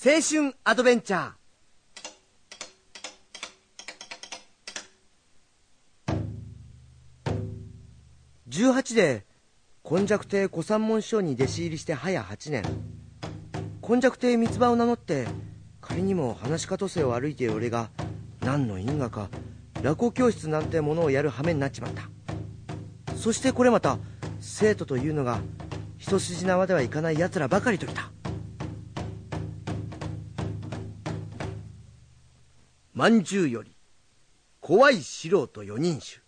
青春アドベンチャー。18で今昔亭小三門師匠に弟子入りして早8年。今昔亭三つ葉を名乗って仮にも話し家とせを歩いている俺が何の因果か落語教室なんてものをやる羽目になっちまった。そしてこれまた生徒というのが一筋縄ではいかない奴らばかりときた。まんじゅうより怖い素人四人衆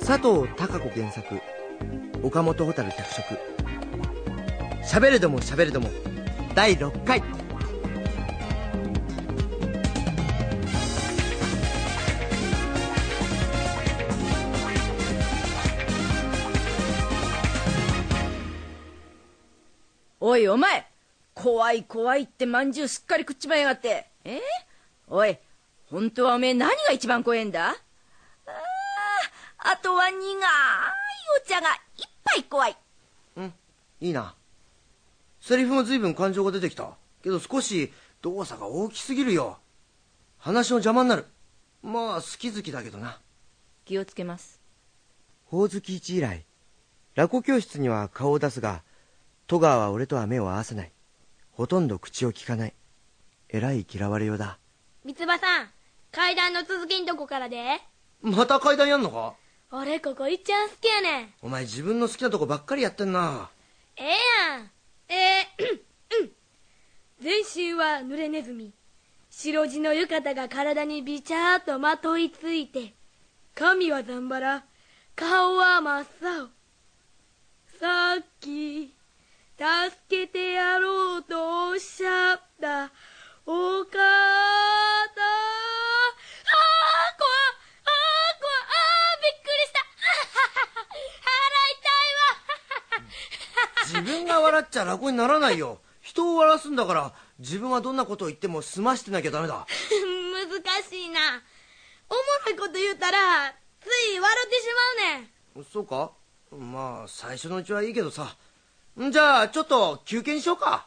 佐藤孝子原作岡本蛍脚色「しゃべれどもしゃべれども」第6回。おいお前。怖い怖いってまんじゅうすっかり食っちまいやがって。え？おい本当はおめえ何が一番怖えんだ？ああとは苦いお茶がいっぱい怖い。うんいいな。セリフも随分感情が出てきた。けど少し動作が大きすぎるよ。話の邪魔になる。まあ好き好きだけどな。気をつけます。ほおずき一以来落語教室には顔を出すが戸川は俺とは目を合わせない。ほとんど口を聞かない。えらい嫌われようだ。三つ葉さん階段の続きんとこからで。また階段やんのか？俺ここいっちゃん好きやねん。お前自分の好きなとこばっかりやってんな。ええやん。えー、全身は濡れネズミ。白地の浴衣が体にビチャーとまといついて。髪はざんばら顔は真っ青。さっき助けてやろうとおっしゃった。お方ああ怖っああ怖っああびっくりした。自分が笑っちゃ落語にならないよ。人を笑わすんだから自分はどんなことを言っても済ましてなきゃダメだ。難しいな。おもろいこと言うたらつい笑ってしまうねん。そうか？まあ最初のうちはいいけどさじゃあちょっと休憩にしようか。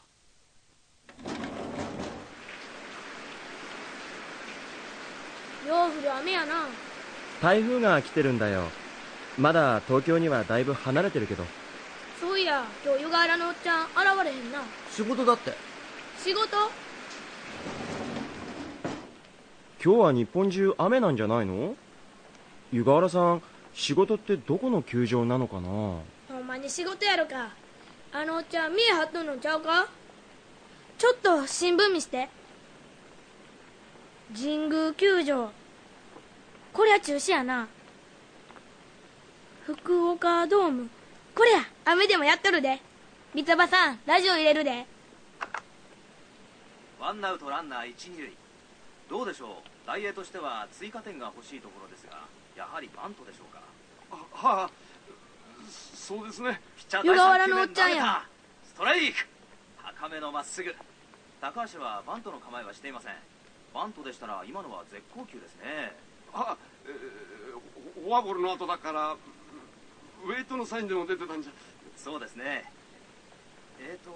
よう降る雨やな。台風が来てるんだよ。まだ東京にはだいぶ離れてるけど。そういや今日湯河原のおっちゃん現れへんな。仕事だって。仕事？今日は日本中雨なんじゃないの？湯河原さん仕事ってどこの球場なのかな？ほんまに仕事やろかあのおっちゃん見え張っとんのちゃうか？ちょっと新聞見して。神宮球場。こりゃ中止やな。福岡ドーム。こりゃ雨でもやっとるで。三つ葉さんラジオ入れるで。ワンアウトランナー一二塁。どうでしょう？大英としては追加点が欲しいところですがやはりバントでしょうか？あはあそうですね湯河原のおっちゃんや。ストライク。高めのまっすぐ。高橋はバントの構えはしていません。バントでしたら今のは絶好球ですね。あ、えー、フォアボールの後だからウェイトのサインでも出てたんじゃ。そうですね。えーと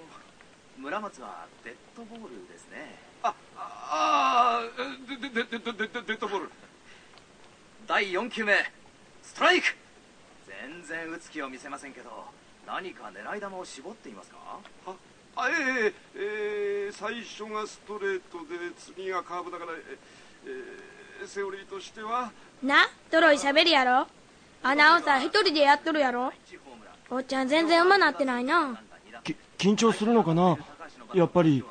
村松はデッドボールですね。あああででででででデッドボール。第4球目。ストライク。全然打つ気を見せませんけど何か狙い球を絞っていますか？ああえええー、最初がストレートで次がカーブだからええー、セオリーとしては。なトロいしゃべりやろ？アナウンサー一人でやっとるやろ？おっちゃん全然うまなってないな。き緊張するのかな？やっぱり。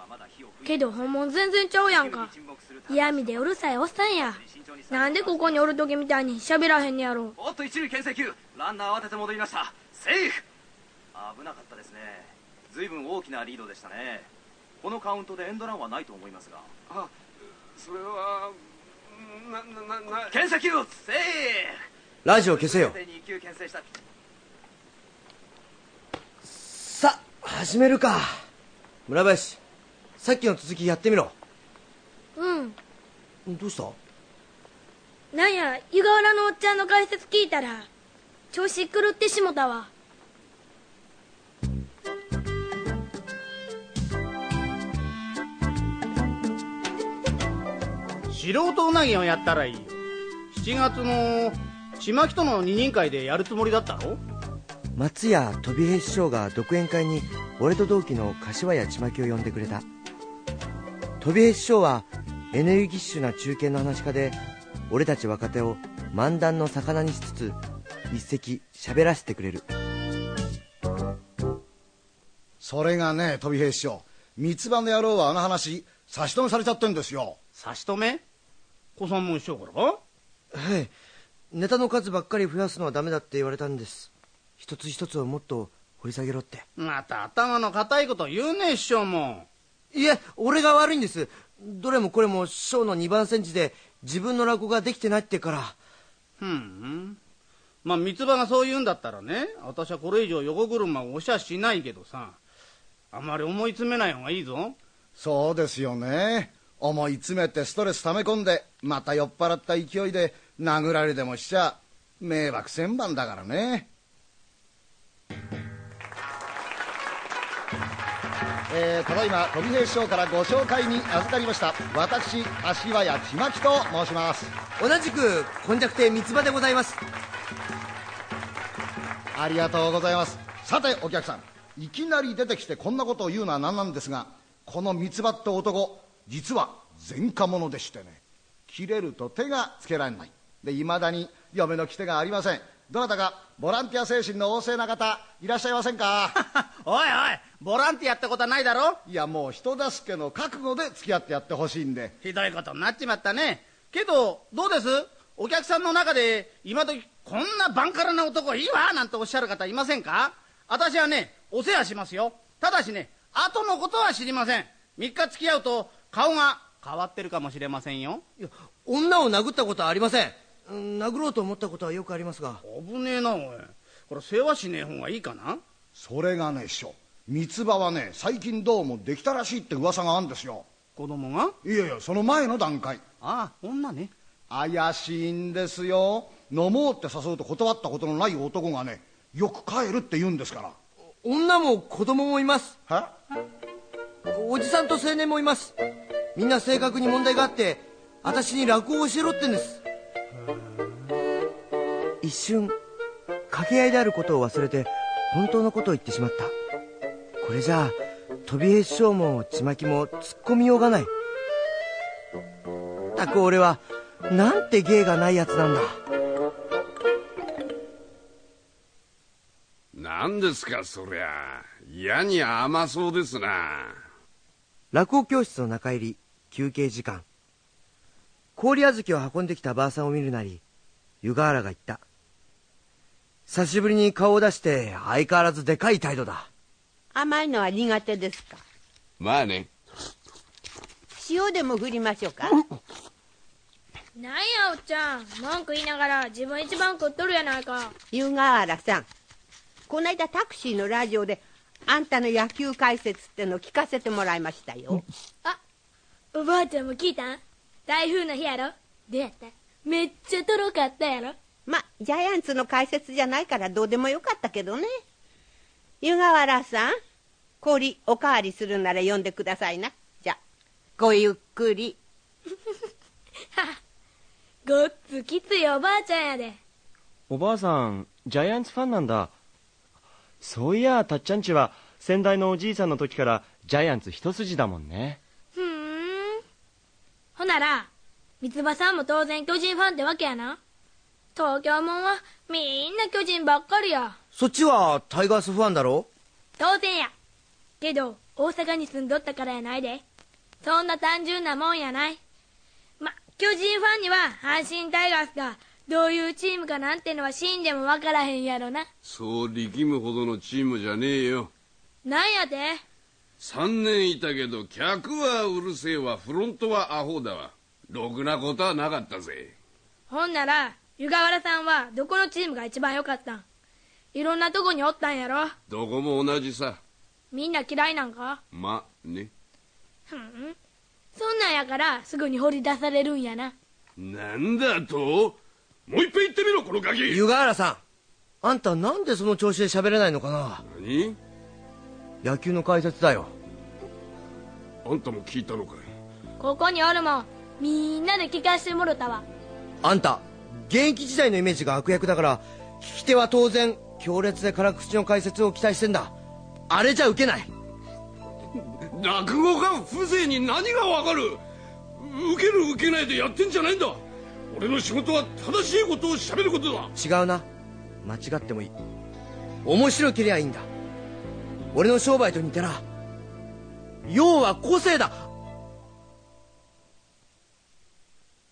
けど本物全然ちゃうやんか。嫌味でうるさいおっさんや。なんでここにおる時みたいに喋らへんねやろ？おっと一塁牽制球。ランナー慌てて戻りました。セーフ危なかったですね。随分大きなリードでしたね。このカウントでエンドランはないと思いますが。あそれはなななな牽制球セー!フラジオ消せよ。2球牽制した。さあ始めるか。村林さっきの続きやってみろ。うん。どうした？なんや湯河原のおっちゃんの解説聞いたら調子狂ってしもたわ素人うなぎをやったらいいよ。7月のちまきとの二人会でやるつもりだったろ？松屋飛平師匠が独演会に俺と同期の柏屋ちまきを呼んでくれた。飛平師匠はエネルギッシュな中堅の話家で俺たち若手を漫談の魚にしつつ一席喋らせてくれる。それがね飛平師匠。三つ葉の野郎はあの話差し止めされちゃってんですよ。差し止め？小三門師匠からか？はい。ネタの数ばっかり増やすのはダメだって言われたんです。一つ一つをもっと掘り下げろって。また頭の固いこと言うね師匠もいえ俺が悪いんです。どれもこれも師匠の二番煎じで自分の落語ができてないってから。ふん。まあ三つ葉がそう言うんだったらね私はこれ以上横車を押しゃしないけどさ。あまり思い詰めない方がいいぞ。そうですよね思い詰めてストレス溜め込んでまた酔っ払った勢いで殴られでもしちゃ迷惑千番だからね。えー、ただいま飛平師匠からご紹介に預かりました私柏屋ちまきと申します。同じく今昔亭三つ葉でございます。ありがとうございます。さてお客さんいきなり出てきてこんなことを言うのは何なんですがこの三つ葉って男実は前科者でしてね切れると手がつけられない。でいまだに嫁の来手がありません。どなたかボランティア精神の旺盛な方いらっしゃいませんか？おいおいボランティアってことはないだろ？いやもう人助けの覚悟で付き合ってやってほしいんで。ひどいことになっちまったね。けどどうです？お客さんの中で今時こんなバンカラな男いいわなんておっしゃる方いませんか？私はねお世話しますよ。ただしね後のことは知りません。3日付き合うと顔が変わってるかもしれませんよ。いや女を殴ったことはありません。うん殴ろうと思ったことはよくありますが。危ねえなおい。これ世話しねえ方がいいかな？それがね師匠。三つ葉はね最近どうもできたらしいって噂があるんですよ。子供が？いやいやその前の段階。ああ女ね。怪しいんですよ。飲もうって誘うと断ったことのない男がねよく帰るって言うんですから。女も子供もいます。はおじさんと青年もいます。みんな性格に問題があって私に落語を教えろってんです。一瞬掛け合いであることを忘れて本当のことを言ってしまった。これじゃあ飛び師匠もちまきも突っ込みようがない。ったく俺はなんて芸がないやつなんだ。何ですかそりゃ。嫌に甘そうですな。落語教室の中入り休憩時間。氷小豆を運んできたばあさんを見るなり湯河原が言った。久しぶりに顔を出して相変わらずでかい態度だ。甘いのは苦手ですか？まあね。塩でも振りましょうか？なんやおっちゃん。文句言いながら自分一番食っとるやないか。湯河原さん。こないだタクシーのラジオであんたの野球解説っての聞かせてもらいましたよ。あおばあちゃんも聞いた？ん台風の日やろ？どうやった？めっちゃとろかったやろ？まジャイアンツの解説じゃないからどうでもよかったけどね。湯河原さん氷おかわりするなら呼んでくださいな。じゃごゆっくり。ごっつきついおばあちゃんやで。おばあさんジャイアンツファンなんだそういやたっちゃんちは先代のおじいさんの時からジャイアンツ一筋だもんね。ふーん。ほなら三つ葉さんも当然巨人ファンってわけやな。東京もんはみんな巨人ばっかりや。そっちはタイガースファンだろ？当然や。けど大阪に住んどったからやないで。そんな単純なもんやない。ま巨人ファンには阪神タイガースがどういうチームかなんてのは死んでも分からへんやろな。そう力むほどのチームじゃねえよ。なんやて？3年いたけど客はうるせえわフロントはアホだわ。ろくなことはなかったぜ。ほんなら湯河原さんはどこのチームが一番良かったん？いろんなとこにおったんやろ？どこも同じさ。みんな嫌いなんか？まね。ふん。そんなんやからすぐに掘り出されるんやな。なんだと？もう一遍言ってみろこのガキ。湯河原さん。あんたなんでその調子で喋れないのかな？何？野球の解説だよ。あんたも聞いたのかい。ここにおるもん。みんなで聞かしてもろたわ。あんた現役時代のイメージが悪役だから聞き手は当然強烈で辛口の解説を期待してんだ。あれじゃ受けない。落語家風情に何がわかる？受ける受けないでやってんじゃないんだ俺の仕事は正しいことを喋ることだ。違うな。間違ってもいい。面白けりゃいいんだ。俺の商売と似てな。要は個性だ。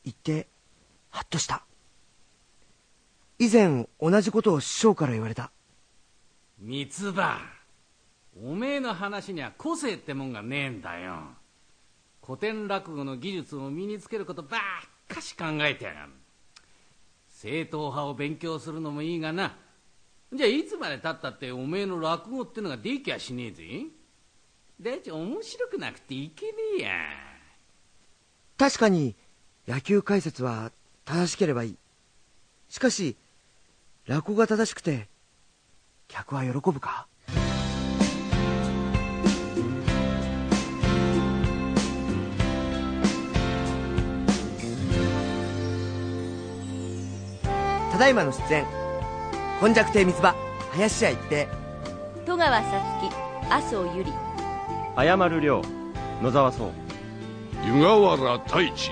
言ってハッとした。以前同じことを師匠から言われた。三つ葉。おめえの話には個性ってもんがねえんだよ。古典落語の技術を身につけることばっかし考えてやがる正統派を勉強するのもいいがな。じゃあいつまでたったっておめえの落語ってのができやしねえぜ。だいち面白くなくていけねえや。確かに野球解説は正しければいい。しかし落語が正しくて客は喜ぶか？ただいまの出演。今昔亭三つ葉林家一平。戸川さつき麻生由里謝る亮野沢壮。湯河原太一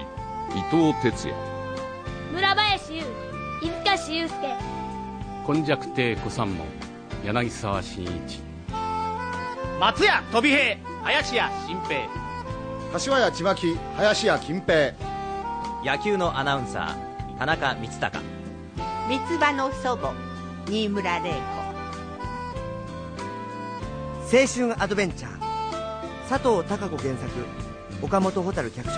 伊藤哲也。村林優飯塚志雄介。今昔亭小三門柳沢慎一。松屋飛平林家新平。柏屋ちまき林家金平。野球のアナウンサー田中光孝三つ葉の祖母新村玲子。青春アドベンチャー佐藤孝子原作岡本蛍脚色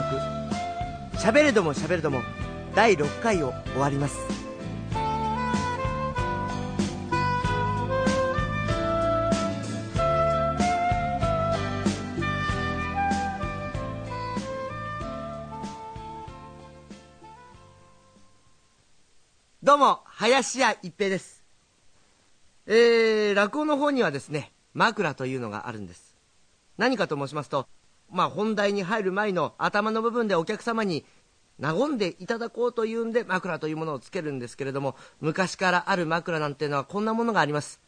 「しゃべれどもしゃべれども」第6回を終わります。どうも林家一平です。えー、落語の方にはですね枕というのがあるんです。何かと申しますとまあ本題に入る前の頭の部分でお客様に和んでいただこうというんで枕というものをつけるんですけれども昔からある枕なんていうのはこんなものがあります。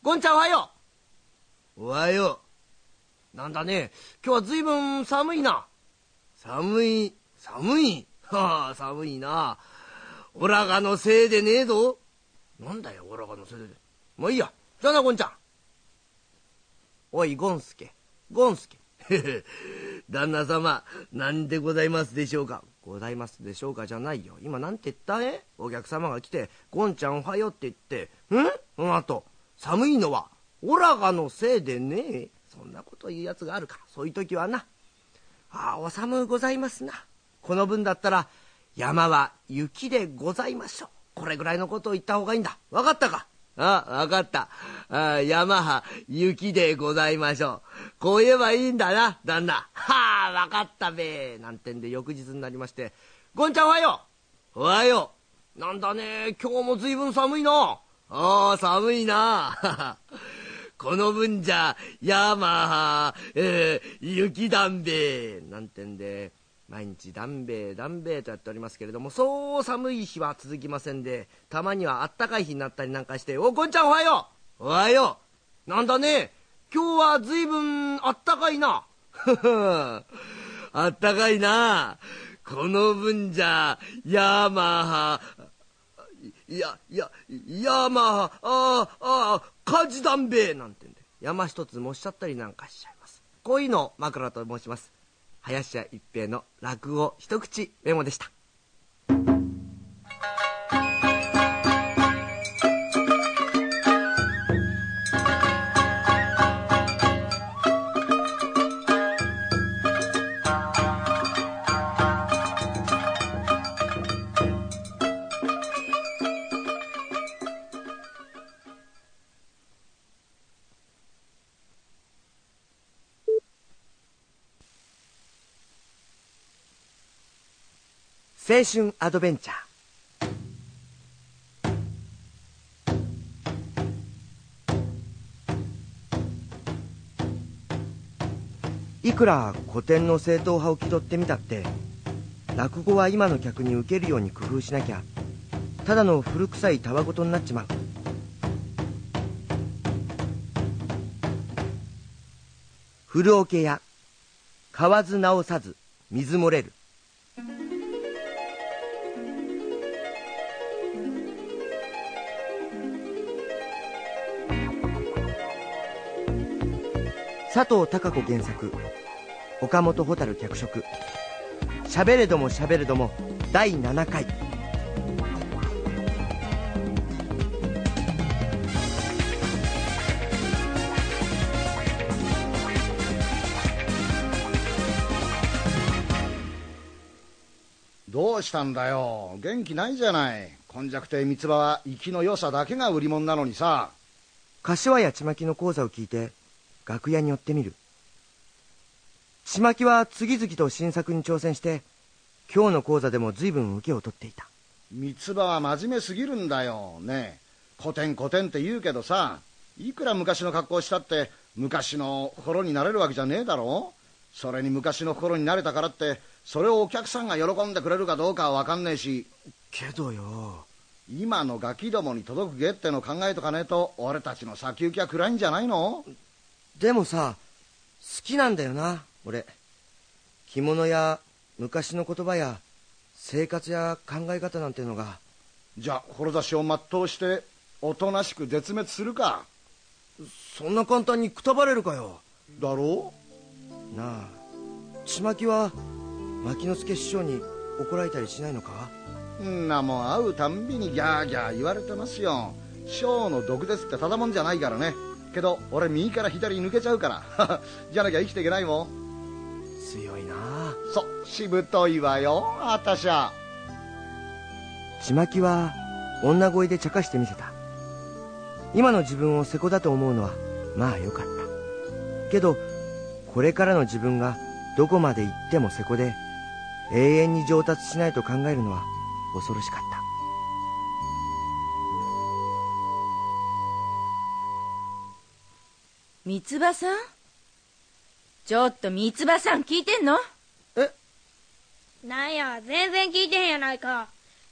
ゴンちゃんおはよう。おはよう。なんだね。今日は随分寒いな。寒い寒い。はあ寒いなオラがのせいでねえぞ。なんだよオラがのせいで。もういいや。じゃあなゴンちゃん。おいゴンスケ。ゴンスケ。旦那様何でございますでしょうか。ございますでしょうかじゃないよ。今なんて言ったえ？お客様が来て「ゴンちゃんおはよう」って言って「ん？その後。寒いのはオラがのせいでねえ。そんなこと言うやつがあるか。そういう時はな。ああお寒うございますな。この分だったら山は雪でございましょうこれぐらいのことを言った方がいいんだ分かったか？あ、わかった。あ山は雪でございましょう。こう言えばいいんだな、旦那。はあ、わかったべ。なんてんで翌日になりまして、ゴンちゃんおはよう。おはよう。なんだね、今日も随分寒いな。ああ、寒いな。この分じゃ、山は、えー、雪だんべ。なんてんで、毎日だんべえだんべえとやっておりますけれどもそう寒い日は続きませんでたまにはあったかい日になったりなんかして「おこんちゃんおはよう。おはよう。なんだね。今日は随分あったかいな。あったかいな。この分じゃヤマハいやいやヤマハあああ火事だんべえなんてんで山一つもしゃったりなんかしちゃいます。こういうのを枕と申します林家一平の落語一口メモでした。青春アドベンチャー。いくら古典の正統派を気取ってみたって落語は今の客に受けるように工夫しなきゃただの古臭いたわごとになっちまう。古桶屋買わず直さず水漏れる。佐藤孝子原作。岡本蛍脚色「しゃべれどもしゃべれども」第7回。どうしたんだよ。元気ないじゃない。今弱亭三つ葉は生きの良さだけが売り物なのにさ。柏屋ちまきの講座を聞いて楽屋に寄ってみる。ちまきは次々と新作に挑戦して今日の講座でも随分受けを取っていた。三つ葉は真面目すぎるんだよね。え古典古典って言うけどさいくら昔の格好したって昔の頃になれるわけじゃねえだろ。それに昔の頃になれたからってそれをお客さんが喜んでくれるかどうかは分かんねえし。けどよ。今のガキどもに届くげっての考えとかねえと俺たちの先行きは暗いんじゃないの？でもさ好きなんだよな俺。着物や昔の言葉や生活や考え方なんてのが。じゃあ志を全うしておとなしく絶滅するか。そんな簡単にくたばれるかよ。だろう？なあちまきは牧之助師匠に怒られたりしないのか？んなもん会うたんびにギャーギャー言われてますよ。師匠の毒ですってただもんじゃないからねけど俺右から左に抜けちゃうから。じゃなきゃ生きていけないもん。強いな。そしぶといわよあたしゃちまきは女声で茶化してみせた。今の自分を瀬古だと思うのはまあよかった。けどこれからの自分がどこまで行っても瀬古で永遠に上達しないと考えるのは恐ろしかった三つ葉さん？ちょっと三つ葉さん聞いてんの？え？なんや全然聞いてへんやないか。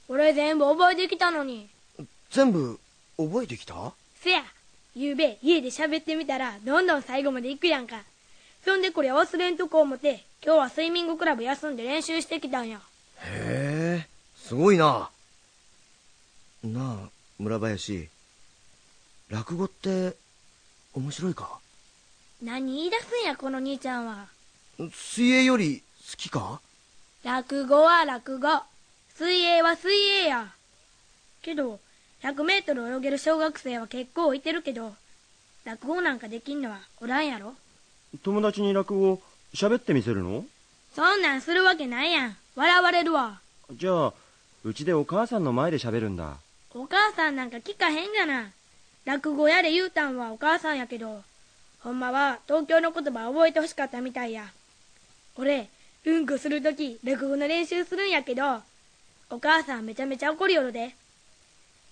俺全部覚えてきたのに。全部覚えてきた？せや。ゆうべ家で喋ってみたらどんどん最後まで行くやんか。そんでこれ忘れんとこ思って今日はスイミングクラブ休んで練習してきたんや。へえすごいな。なあ村林。落語って面白いか？何言い出すんやこの兄ちゃんは。水泳より好きか？落語は落語。水泳は水泳や。けど100メートル泳げる小学生は結構いてるけど落語なんかできんのはおらんやろ。友達に落語喋ってみせるの？そんなんするわけないやん。笑われるわ。じゃあうちでお母さんの前で喋るんだ。お母さんなんか聞かへんがな。落語やで言うたんはお母さんやけどほんまは東京の言葉覚えてほしかったみたいや。俺うんこするとき落語の練習するんやけどお母さんめちゃめちゃ怒りよるで。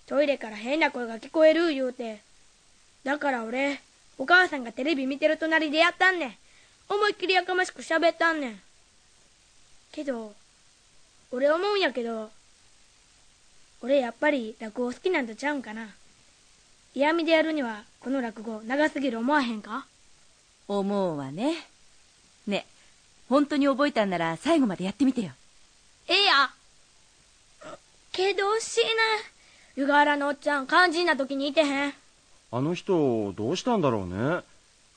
トイレから変な声が聞こえる言うて。だから俺お母さんがテレビ見てる隣でやったんねん。思いっきりやかましく喋ったんねん。けど俺思うんやけど俺やっぱり落語好きなんとちゃうんかな。嫌味でやるにはこの落語長すぎる思わへんか？思うわね。ね本当に覚えたんなら最後までやってみてよ。ええや。けど惜しいな。湯河原のおっちゃん肝心な時にいてへん。あの人どうしたんだろうね。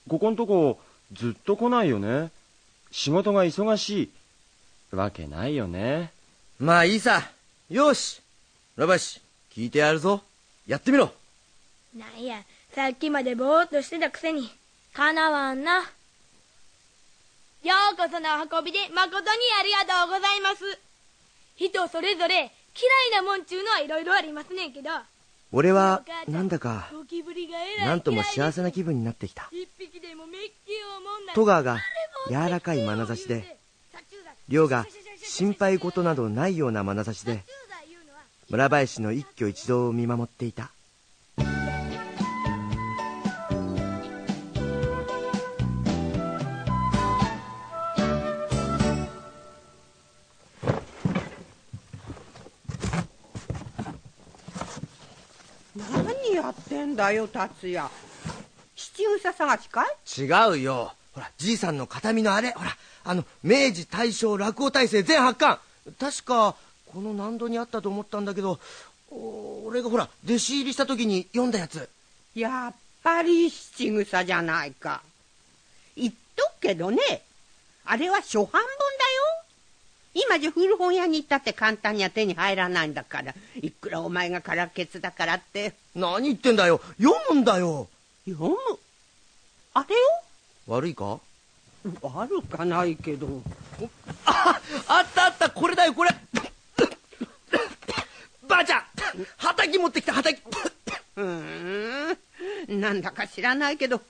ここんとこずっと来ないよね。仕事が忙しい。わけないよね。まあいいさ。よし。ラバシ聞いてやるぞ。やってみろなんや。さっきまでぼーっとしてたくせに。かなわんな。ようこそのお運びで誠にありがとうございます。人それぞれ嫌いなもんちゅうのはいろいろありますねんけど。俺はなんだかなんとも幸せな気分になってきた。戸川が柔らかい眼差しで亮が心配事などないような眼差しで村林の一挙一動を見守っていたやってんだよ達也。七草探しかい？違うよ。ほらじいさんの形見のあれ。ほらあの明治大正落語大全全8巻確かこの難度にあったと思ったんだけどお俺がほら弟子入りした時に読んだやつ。やっぱり七草じゃないか。言っとくけどねあれは初版本だよ今じゃ古本屋に行ったって簡単には手に入らないんだから。いくらお前がからけつだからって。何言ってんだよ。読むんだよ。読む？あれよ？悪いか？悪かないけど。ああったあった。これだよこれ。ばあちゃんはたき持ってきたはたきうーん。なんだか知らないけど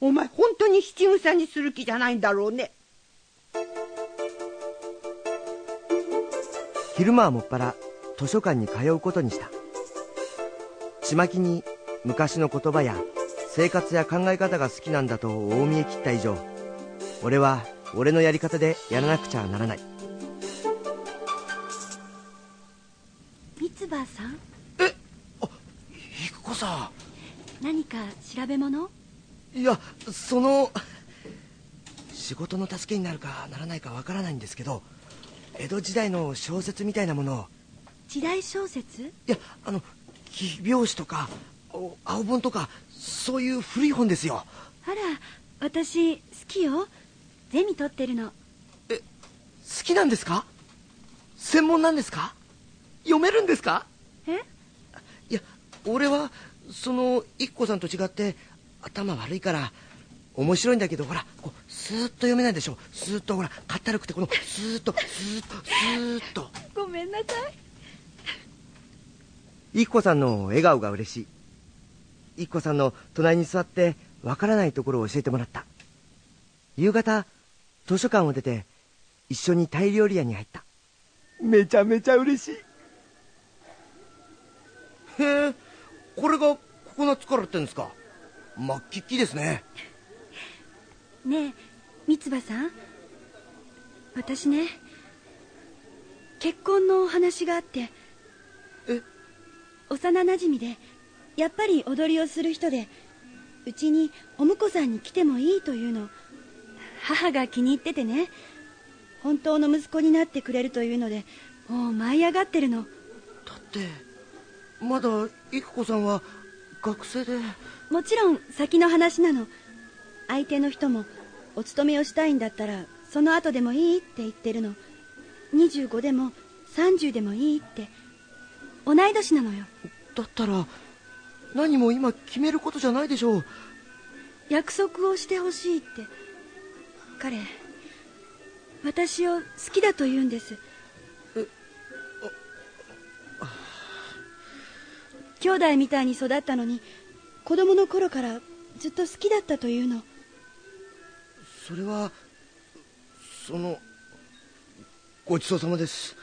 お前本当に七草にする気じゃないんだろうね昼間はもっぱら図書館に通うことにした。ちまきに昔の言葉や生活や考え方が好きなんだと大見え切った以上俺は俺のやり方でやらなくちゃならない。三葉さん？育子さ何か調べ物？んいやその仕事の助けになるかならないかわからないんですけど江戸時代の小説みたいなものを。時代小説？いやあの奇拍子とかお青本とかそういう古い本ですよ。あら私好きよ。ゼミ取ってるの。好きなんですか？専門なんですか？読めるんですか？え？いや俺はその一子さんと違って頭悪いから面白いんだけどほらこうスーッと読めないでしょ？スーッとほらかったるくてこのスーッとスーッとスーッと。ごめんなさい。一子さんの笑顔が嬉しい。一子さんの隣に座ってわからないところを教えてもらった。夕方図書館を出て一緒にタイ料理屋に入った。めちゃめちゃ嬉しい。へえこれがココナッツカラーってんですか？真っ黄っきですねねえ三葉さん？私ね結婚のお話があってえ？幼なじみでやっぱり踊りをする人でうちにお婿さんに来てもいいというの。母が気に入っててね本当の息子になってくれるというのでもう舞い上がってるの。だってまだ育子さんは学生で。もちろん先の話なの相手の人もお勤めをしたいんだったらその後でもいいって言ってるの。25でも30でもいいって同い年なのよ。だったら何も今決めることじゃないでしょう。約束をしてほしいって。彼私を好きだと言うんです。兄弟みたいに育ったのに子供の頃からずっと好きだったというのそれはそのごちそうさまです。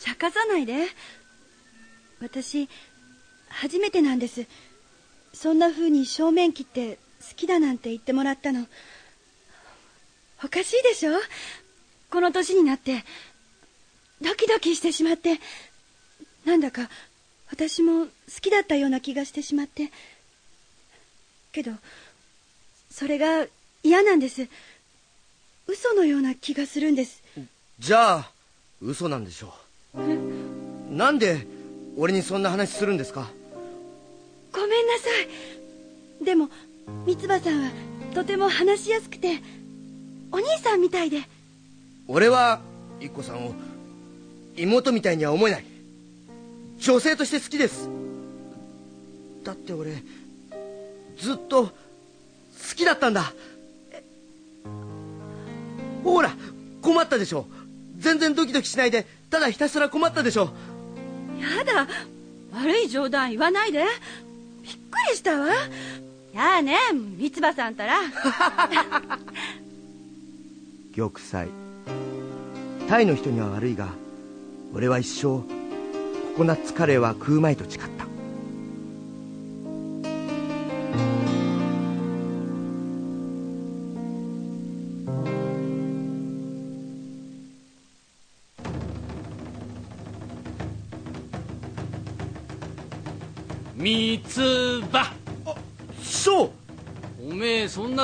茶化さないで。私初めてなんです。そんな風に正面切って好きだなんて言ってもらったの。おかしいでしょ？この年になって。ドキドキしてしまって。なんだか私も好きだったような気がしてしまって。けどそれが嫌なんです。嘘のような気がするんです。じゃあ嘘なんでしょう。なんで俺にそんな話するんですか？ごめんなさい。でも三葉さんはとても話しやすくてお兄さんみたいで。俺は一子さんを妹みたいには思えない。女性として好きです。だって俺ずっと好きだったんだほら困ったでしょ。全然ドキドキしないでただひたすら困ったでしょ。やだ悪い冗談言わないで。びっくりしたわ。やあね三葉さんたら。玉砕。タイの人には悪いが俺は一生ココナッツカレーは食うまいと誓った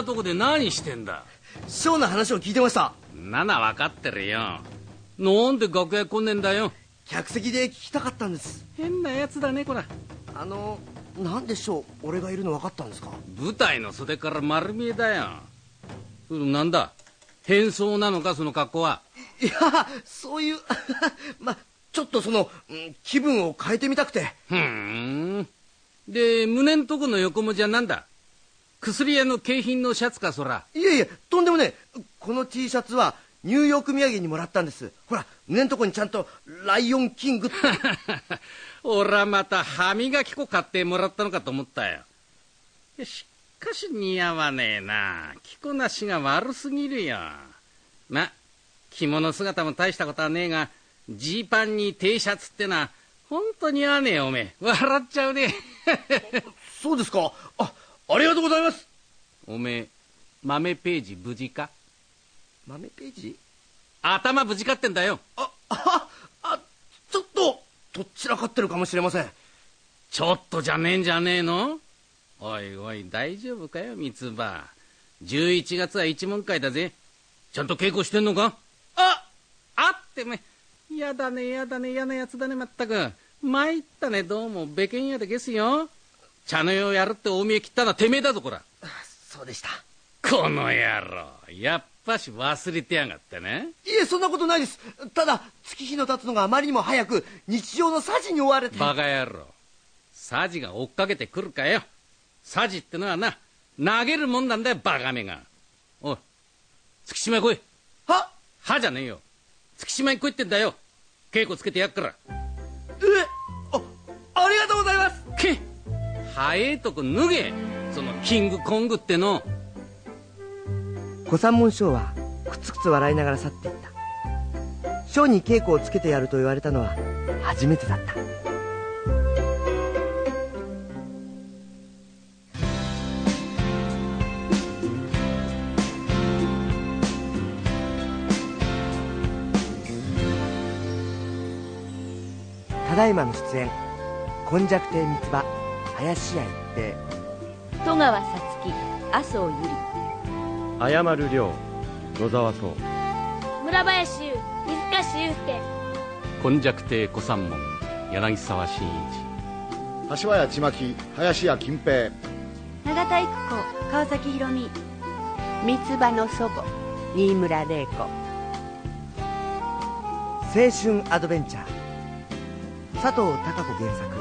とこで何してんだ？ショーの話を聞いてました。なな分かってるよ。なんで楽屋来んねんだよ？客席で聞きたかったんです。変なやつだねこら。あのなんでしょう俺がいるの分かったんですか？舞台の袖から丸見えだよ。なんだ？変装なのかその格好は？いやそういう まちょっとそのうん気分を変えてみたくて。ふーん。で胸んとこの横文字はなんだ？薬屋の景品のシャツかそら。いえいえとんでもねえ。この T シャツはニューヨーク土産にもらったんです。ほら胸んとこにちゃんと「ライオンキング」って。俺はまた歯磨き粉買ってもらったのかと思ったよ。しかし似合わねえな。着こなしが悪すぎるよ。ま着物姿も大したことはねえがジーパンに T シャツってのは本当に合わねえよおめえ。笑っちゃうね。そうですか。あありがとうございます。おめえ豆ページ無事か？豆ページ？頭無事かってんだよ。あああちょっととっちらかってるかもしれません。ちょっとじゃねえんじゃねえの？おいおい大丈夫かよ三つ葉。11月は一問会だぜ。ちゃんと稽古してんのか？ああってめやだねやだね嫌なやつだねまったく。参ったねどうも。べけんやでゲスよ茶の湯をやるって大見え切ったのはてめえだぞこら。そうでした。この野郎。やっぱし忘れてやがってね。いえそんなことないです。ただ月日の経つのがあまりにも早く日常のさじに追われて。バカ野郎。サジが追っかけてくるかよ。サジってのはな投げるもんなんだよバカめが。おい月島へ来い。は？はじゃねえよ。月島に来いってんだよ。稽古つけてやっから。えあありがとうございます。け早えとこ脱げ。そのキングコングっての。小三門将はくつくつ笑いながら去っていった。将に稽古をつけてやると言われたのは初めてだった。ただいまの出演今昔亭三つ葉。林家一平戸川さつき麻生由里謝る亮野沢荘村林優水川修介。今昔亭小三門柳沢真一。柏屋ちまき林家金平。永田育子川崎宏美。三つ葉の祖母新村玲子。青春アドベンチャー。佐藤孝子原作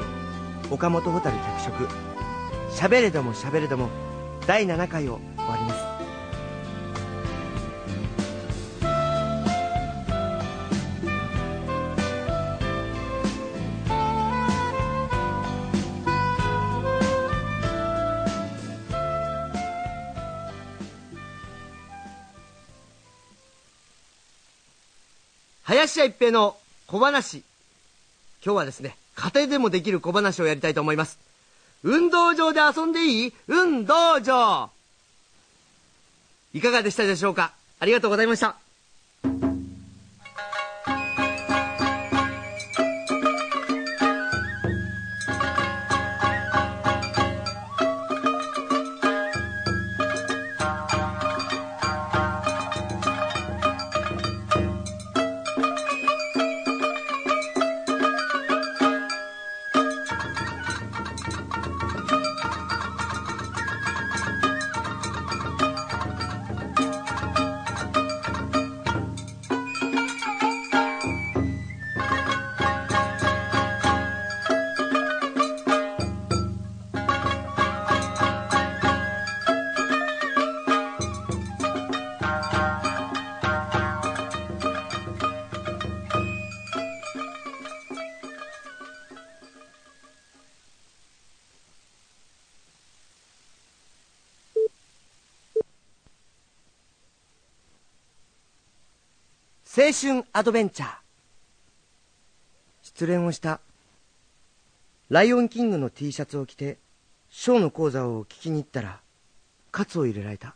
岡本蛍脚色「しゃべれどもしゃべれども」第7回を終わります。林家一平の小話。今日はですね家庭でもできる小話をやりたいと思います。運動場で遊んでいい？運動場。いかがでしたでしょうか？ありがとうございました。春アドベンチャー。失恋をしたライオンキングの T シャツを着てショーの講座を聞きに行ったらカツを入れられた。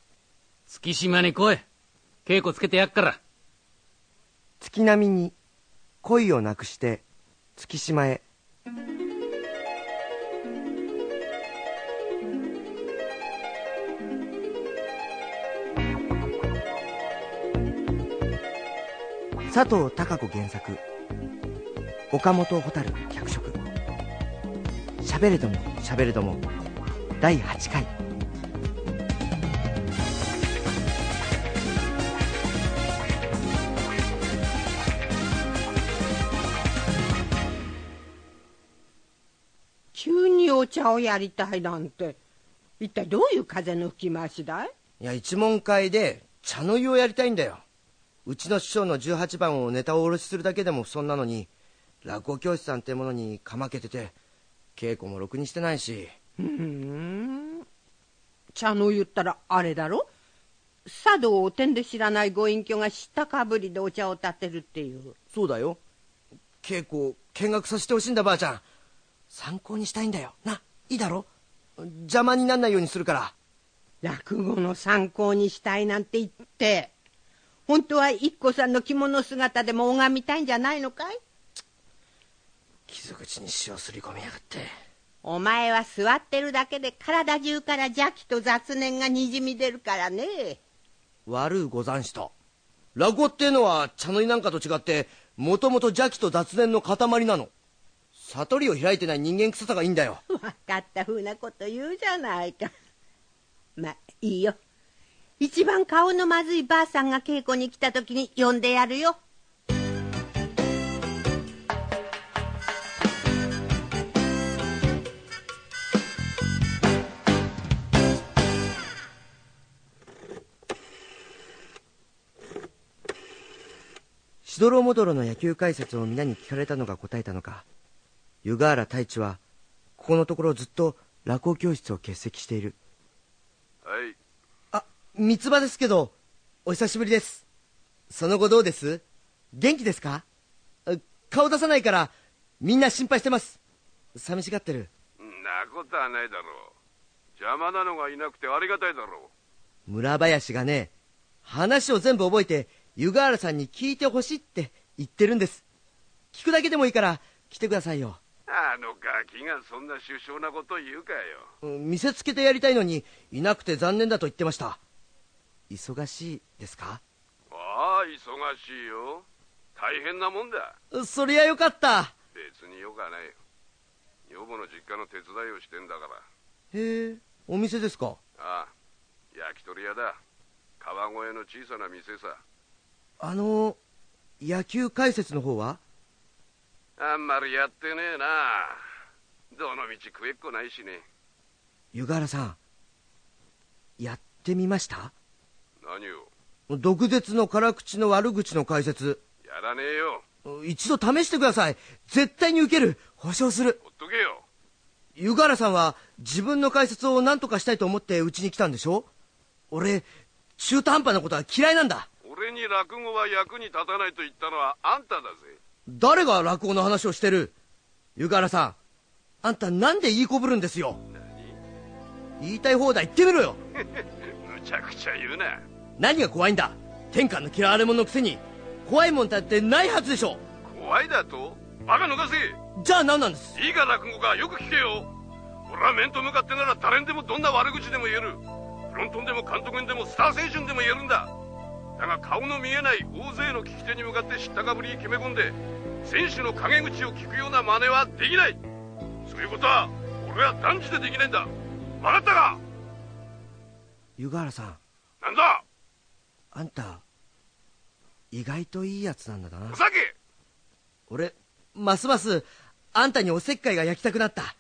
月島に来い。稽古つけてやっから。月並みに恋をなくして月島へ佐藤孝子原作。岡本蛍脚色。しゃべれどもしゃべれども。第8回。急にお茶をやりたいなんて。一体どういう風の吹き回しだい？いや一問会で茶の湯をやりたいんだようちの師匠の18番をネタをおろしするだけでもそんなのに落語教室さんってものにかまけてて稽古もろくにしてないし。ふん。茶の湯ったらあれだろ？茶道を点で知らないご隠居が知ったかぶりでお茶を立てるっていう。そうだよ。稽古見学させてほしいんだばあちゃん。参考にしたいんだよ。ないいだろ？邪魔になんないようにするから。落語の参考にしたいなんて言って本当は一子さんの着物姿でも拝みたいんじゃないのかい？傷口に塩すり込みやがって。お前は座ってるだけで体中から邪気と雑念がにじみ出るからね。悪うござんした。落語っていうのは茶の湯なんかと違ってもともと邪気と雑念の塊なの。悟りを開いてない人間臭さがいいんだよ。分かったふうなこと言うじゃないか。まあいいよ一番顔のまずいばあさんが稽古に来た時に呼んでやるよ。しどろもどろの野球解説を皆に聞かれたのが答えたのか。湯河原太一はここのところずっと落語教室を欠席している。はい。あ三つ葉ですけどお久しぶりです。その後どうです？元気ですか？あ顔出さないからみんな心配してます。寂しがってる。んなことはないだろう。邪魔なのがいなくてありがたいだろ村林がね話を全部覚えて湯河原さんに聞いてほしいって言ってるんです。聞くだけでもいいから来てくださいよ。うあのガキがそんな首相なこと言うかよ。うん見せつけてやりたいのにいなくて残念だと言ってました忙しいですか？ああ忙しいよ。大変なもんだ。そりゃよかった。別によかないよ。女房の実家の手伝いをしてんだから。へえお店ですか？ああ焼き鳥屋だ。川越の小さな店さ。あの野球解説の方は？あんまりやってねえな。どのみち食えっこないしね。湯河原さんやってみました？何を？毒舌の辛口の悪口の解説。やらねえよ。一度試してください。絶対に受ける。保証する。ほっとけよ。湯河原さんは自分の解説を何とかしたいと思ってうちに来たんでしょ？俺中途半端なことは嫌いなんだ。俺に落語は役に立たないと言ったのはあんただぜ。誰が落語の話をしてる？湯河原さん。あんたなんで言いこぶるんですよ？言いたい放題言ってみろよ。むちゃくちゃ言うな何が怖いんだ？天下の嫌われ者のくせに怖いもんだってないはずでしょ。怖いだと？バカ抜かせ。じゃあ何なんです？いいか落語家よく聞けよ。俺は面と向かってなら誰にでもどんな悪口でも言える。フロントンでも監督にでもスター選手にでも言えるんだ。だが顔の見えない大勢の聞き手に向かって知ったかぶりに決め込んで選手の陰口を聞くような真似はできない。そういうことは俺は断じてできないんだ。分かったか？湯河原さん。なんだ？あんた意外といいやつなんだな。お酒俺ますますあんたにおせっかいが焼きたくなった。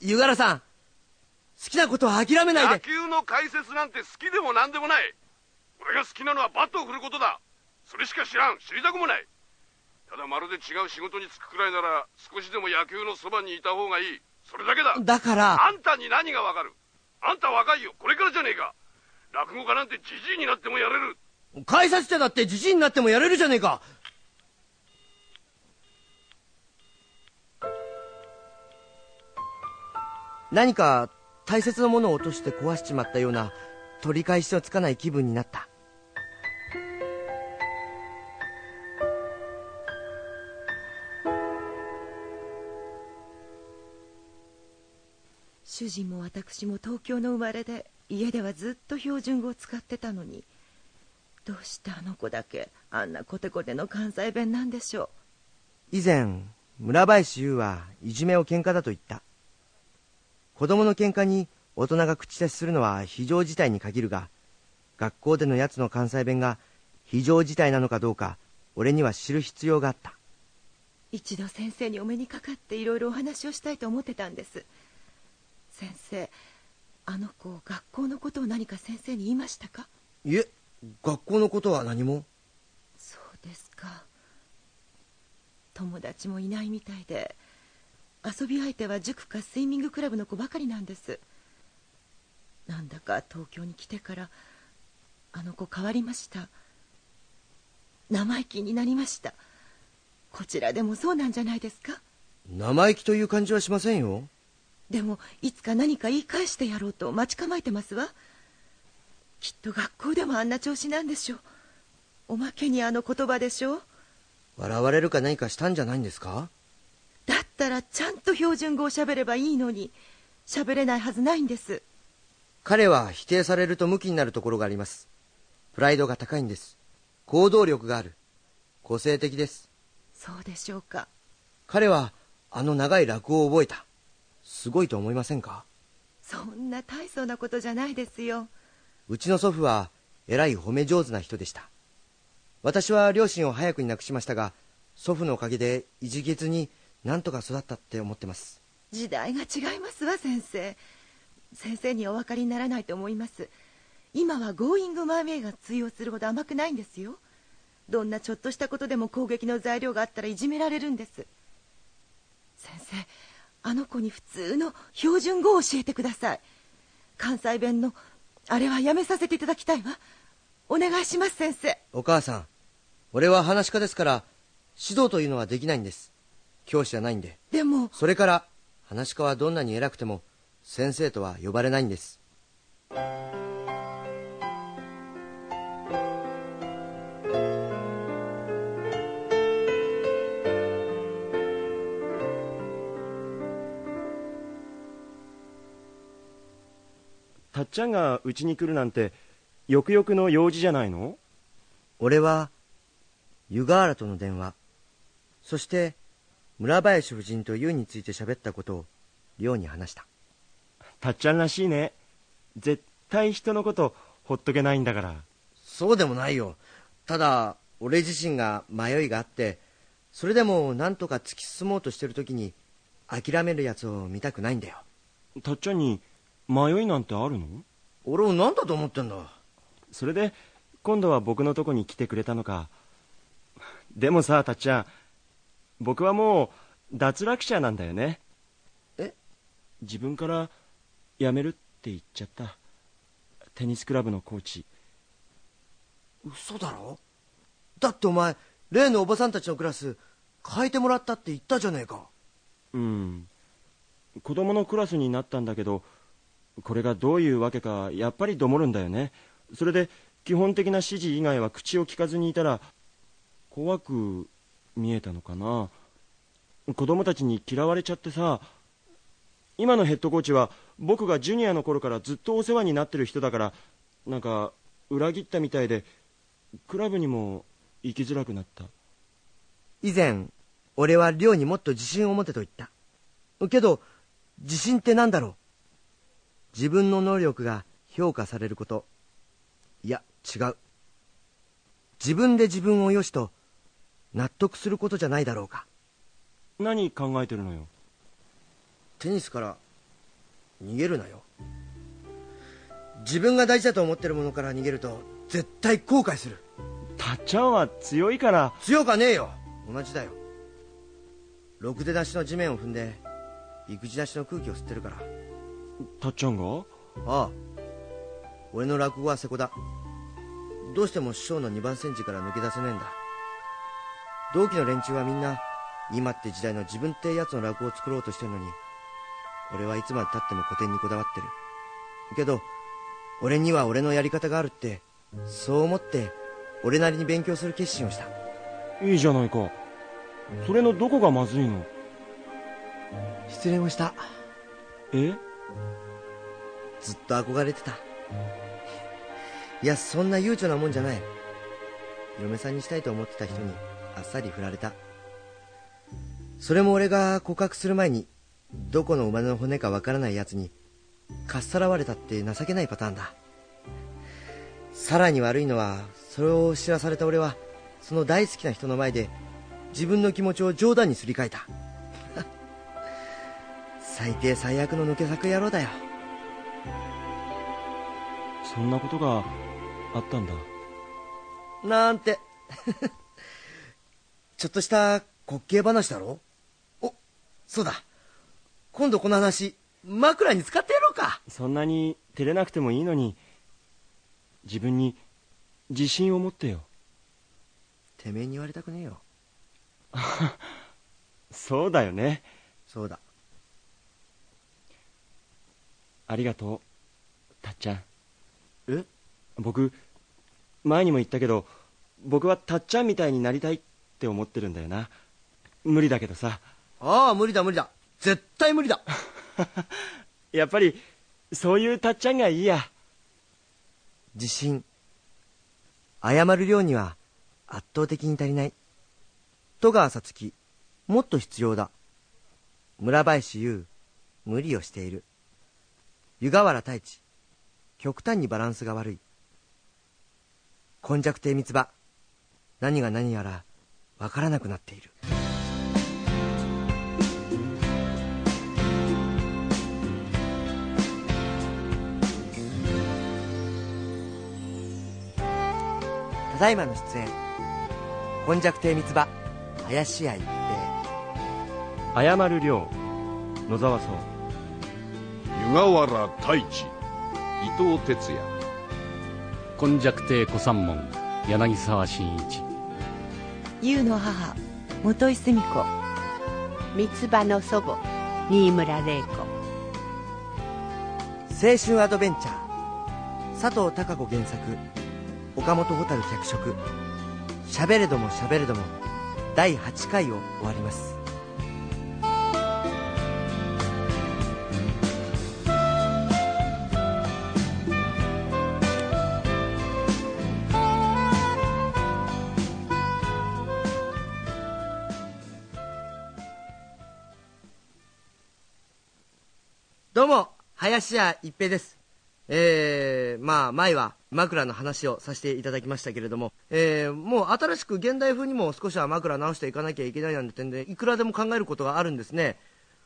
湯河原さん好きなことは諦めない野で球の解説なんて好きでも何でもない。俺が好きなのはバットを振ることだ。それしか知らん。知りたくもない。ただまるで違う仕事に就くくらいなら少しでも野球のそばにいた方がいい。それだけだ。だから。あんたに何がわかる。あんた若いよ。これからじゃねえか。落語家なんてじじいになってもやれる改札しだってじじいになってもやれるじゃねえか。何か大切なものを落として壊しちまったような取り返しのつかない気分になった。主人も私も東京の生まれで家ではずっと標準語を使ってたのにどうしてあの子だけあんなコテコテの関西弁なんでしょう？以前村林優はいじめを喧嘩だと言った。子供の喧嘩に大人が口出しするのは非常事態に限るが学校でのやつの関西弁が非常事態なのかどうか俺には知る必要があった。一度先生にお目にかかっていろいろお話をしたいと思ってたんです。先生あの子学校のことを何か先生に言いましたか？いえ学校のことは何も？そうですか。友達もいないみたいで遊び相手は塾かスイミングクラブの子ばかりなんです。なんだか東京に来てからあの子変わりました。生意気になりました。こちらでもそうなんじゃないですか。生意気という感じはしませんよ。でもいつか何か言い返してやろうと待ち構えてますわきっと学校でもあんな調子なんでしょう。おまけにあの言葉でしょう。笑われるか何かしたんじゃないんですか？だったらちゃんと標準語を喋ればいいのに。喋れないはずないんです。彼は否定されるとムキになるところがあります。プライドが高いんです。行動力がある。個性的です。そうでしょうか。彼はあの長い落語を覚えた。すごいと思いませんか？そんな大層なことじゃないですようちの祖父はえらい褒め上手な人でした。私は両親を早くに亡くしましたが祖父のおかげでいじけずに何とか育ったって思ってます。時代が違いますわ先生。先生にお分かりにならないと思います。今はゴーイングマイウェイが通用するほど甘くないんですよ。どんなちょっとしたことでも攻撃の材料があったらいじめられるんです。先生あの子に普通の標準語を教えてください。関西弁のあれはやめさせていただきたいわ。お願いします先生。お母さん俺は噺家ですから指導というのはできないんです。教師じゃないんで。でもそれから話し家はどんなに偉くても先生とは呼ばれないんですたっちゃんがうちに来るなんてよくよくの用事じゃないの？俺は湯河原との電話。そして村林夫人と優について喋ったことを亮に話した。たっちゃんらしいね。絶対人のことほっとけないんだから。そうでもないよ。ただ俺自身が迷いがあってそれでも何とか突き進もうとしてる時に諦めるやつを見たくないんだよ。たっちゃんに迷いなんてあるの？俺を何だと思ってんだ？それで今度は僕のとこに来てくれたのか。でもさたっちゃん僕はもう脱落者なんだよね。え？自分から辞めるって言っちゃった。テニスクラブのコーチ。嘘だろ？だってお前例のおばさんたちのクラス変えてもらったって言ったじゃねえか。うん。子供のクラスになったんだけどこれがどういうわけかやっぱりどもるんだよね。それで基本的な指示以外は口を聞かずにいたら怖く見えたのかな。子供たちに嫌われちゃってさ今のヘッドコーチは僕がジュニアの頃からずっとお世話になってる人だからなんか裏切ったみたいでクラブにも行きづらくなった。以前俺は亮にもっと自信を持てと言った。けど自信って何だろう？自分の能力が評価されること。いや違う。自分で自分をよしと納得することじゃないだろうか。何考えてるのよ？テニスから逃げるなよ。自分が大事だと思ってるものから逃げると絶対後悔する。たっちゃんは強いから。強かねえよ。同じだよ。ろくでなしの地面を踏んで育児なしの空気を吸ってるからたっちゃんが？ああ。俺の落語は瀬古だ。どうしても師匠の2番煎じから抜け出せねえんだ。同期の連中はみんな今って時代の自分ってやつの落語を作ろうとしてるのに俺はいつまでたっても古典にこだわってる。けど俺には俺のやり方があるってそう思って俺なりに勉強する決心をした。いいじゃないか。それのどこがまずいの？失恋をした。え？ずっと憧れてた。いやそんな悠長なもんじゃない。嫁さんにしたいと思ってた人にあっさり振られた。それも俺が告白する前にどこの生まれの骨かわからない奴にかっさらわれたって情けないパターンだ。さらに悪いのはそれを知らされた俺はその大好きな人の前で自分の気持ちを冗談にすり替えた。最低最悪の抜け作野郎だよ。そんなことがあったんだ。なんて。ちょっとした滑稽話だろ？おそうだ。今度この話枕に使ってやろうか。そんなに照れなくてもいいのに自分に自信を持ってよ。てめえに言われたくねえよ。そうだよね。そうだ。ありがとうたっちゃんえ？僕前にも言ったけど僕はたっちゃんみたいになりたいって思ってるんだよな。無理だけどさ。ああ無理だ無理だ。絶対無理だ。やっぱりそういうたっちゃんがいいや。自信。謝る量には圧倒的に足りない。戸川さつきもっと必要だ。村林優無理をしている。湯河原太一極端にバランスが悪い。今弱亭三つ葉何が何やらわからなくなっている。ただいまの出演。今弱亭三つ葉林家一平。謝る量。野沢荘湯河原太一伊藤哲也。今弱亭小三門柳沢真一。優の母元井澄子。三つ葉の祖母新村玲子。青春アドベンチャー。佐藤孝子原作。岡本蛍脚色「しゃべれどもしゃべれども」第8回を終わります林家一平です。えー、まあ前は枕の話をさせていただきましたけれども、えー、もう新しく現代風にも少しは枕直していかなきゃいけないなんて点でいくらでも考えることがあるんですね。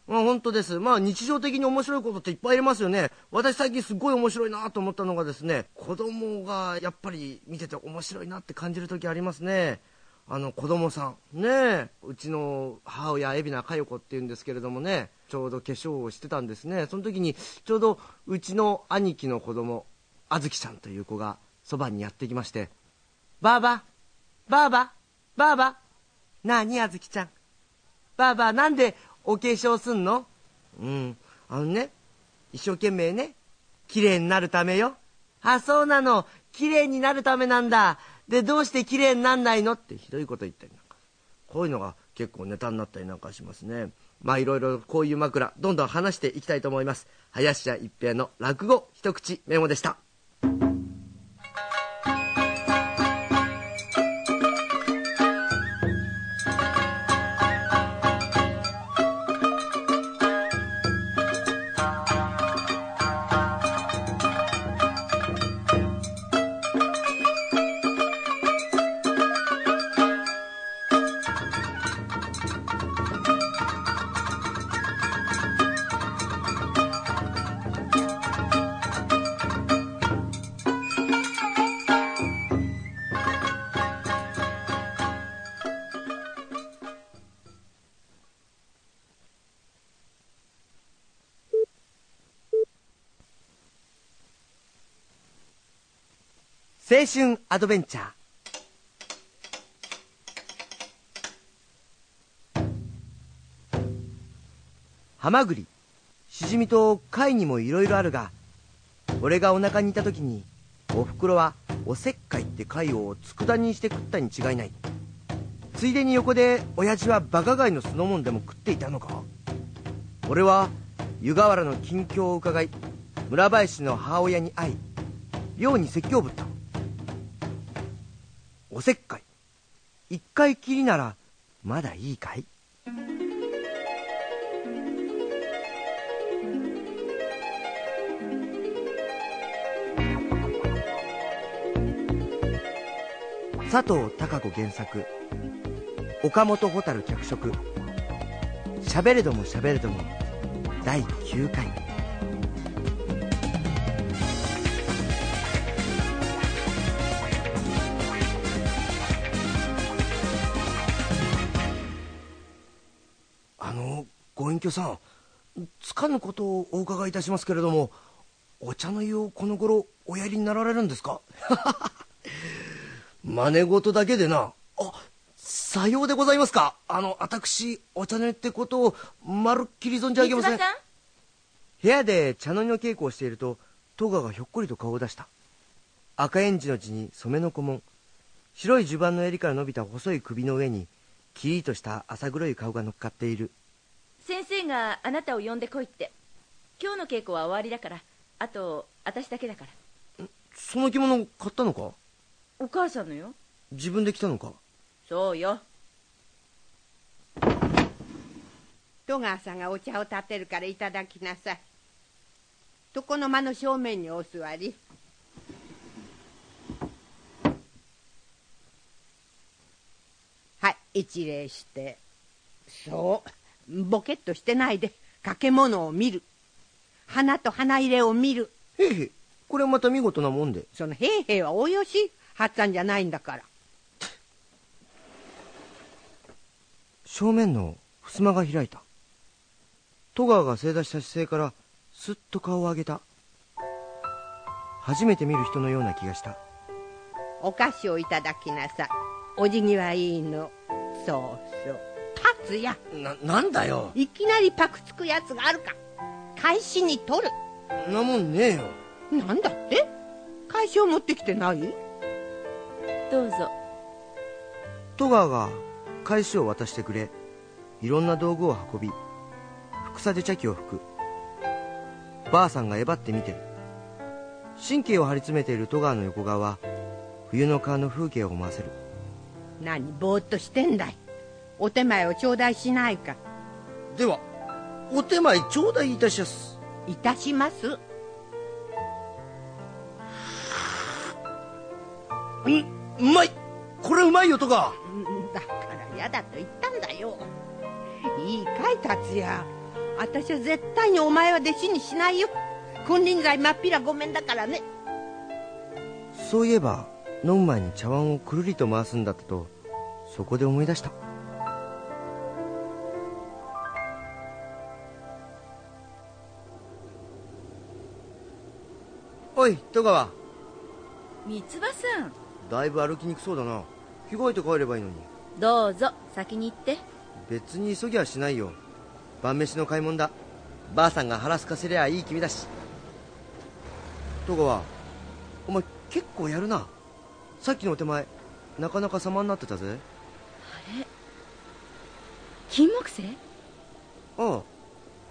まあ本当です。まあ日常的に面白いことっていっぱいありますよね。私最近すごい面白いなと思ったのがですね子供がやっぱり見てて面白いなって感じる時ありますね。あの子供さん。ねえ。うちの母親海老名佳代子っていうんですけれどもね。ちょうど化粧をしてたんですね。その時にちょうどうちの兄貴の子供あずきちゃんという子がそばにやってきまして「ばあばばあばばあばなにあずきちゃん？ばあばなんでお化粧すんの?」うんあのね一生懸命ね綺麗になるためよ。あそうなの。綺麗になるためなんだ。でどうして綺麗になんないの？ってひどいこと言ったりなんか。こういうのが結構ネタになったりなんかしますね。まあいろいろこういう枕どんどん話していきたいと思います。林家一平の落語一口メモでした。青春アドベンチャー。ハマグリ。しじみと貝にもいろいろあるが俺がお腹にいた時におふくろはおせっかいって貝を佃煮にして食ったに違いない。ついでに横で親父はバカ貝の酢の物でも食っていたのか。俺は湯河原の近況を伺い村林の母親に会い寮に説教ぶった。おせっかい。一回きりならまだいいかい？佐藤孝子原作。岡本蛍脚色「しゃべれどもしゃべれども」第9回。隠居さんつかぬことをお伺いいたしますけれどもお茶の湯をこの頃おやりになられるんですか？真似事だけでなあさようでございますか。あの私お茶の湯ってことをまるっきり存じ上げません。部屋で茶の湯の稽古をしていると戸川がひょっこりと顔を出した。赤えんじの地に染めの小紋。白い襦袢の襟から伸びた細い首の上にキリリとした浅黒い顔が乗っかっている先生があなたを呼んでこいって。今日の稽古は終わりだから。あと私だけだから。その着物買ったのか？お母さんのよ。自分で着たのか？そうよ。戸川さんがお茶を立てるからいただきなさい。床の間の正面にお座り。はい一礼して。そうボケっとしてないで掛け物を見る。花と花入れを見る。へいへい。これまた見事なもんで。そのへいへいはおよしはっさんじゃないんだから。正面の襖が開いた。戸川が正座した姿勢からすっと顔を上げた。初めて見る人のような気がした。お菓子をいただきなさい。お辞儀はいいの。そうそう達也ななんだよ。いきなりパクつくやつがあるか。返しに取る。なもんねえよ。なんだって？返しを持ってきてない？どうぞ。戸川が返しを渡してくれ。いろんな道具を運びふさで茶器を拭く。ばあさんがえばって見て。る神経を張り詰めている戸川の横側は冬の川の風景を思わせる。何ぼーっとしてんだいお手前を頂戴しないか。ではお手前頂戴いたしやす。いたします。ううまい。これうまいよ戸川だから嫌だと言ったんだよ。いいかい達也。私は絶対にお前は弟子にしないよ。金輪際まっぴらごめんだからね。そういえば飲む前に茶碗をくるりと回すんだったとそこで思い出したい戸川。三つ葉さん。だいぶ歩きにくそうだな。着替えて帰ればいいのに。どうぞ先に行って。別に急ぎはしないよ。晩飯の買い物だ。ばあさんが腹すかせりゃいい気味だし。戸川お前結構やるな。さっきのお手前なかなか様になってたぜ。あれ？金木犀？あ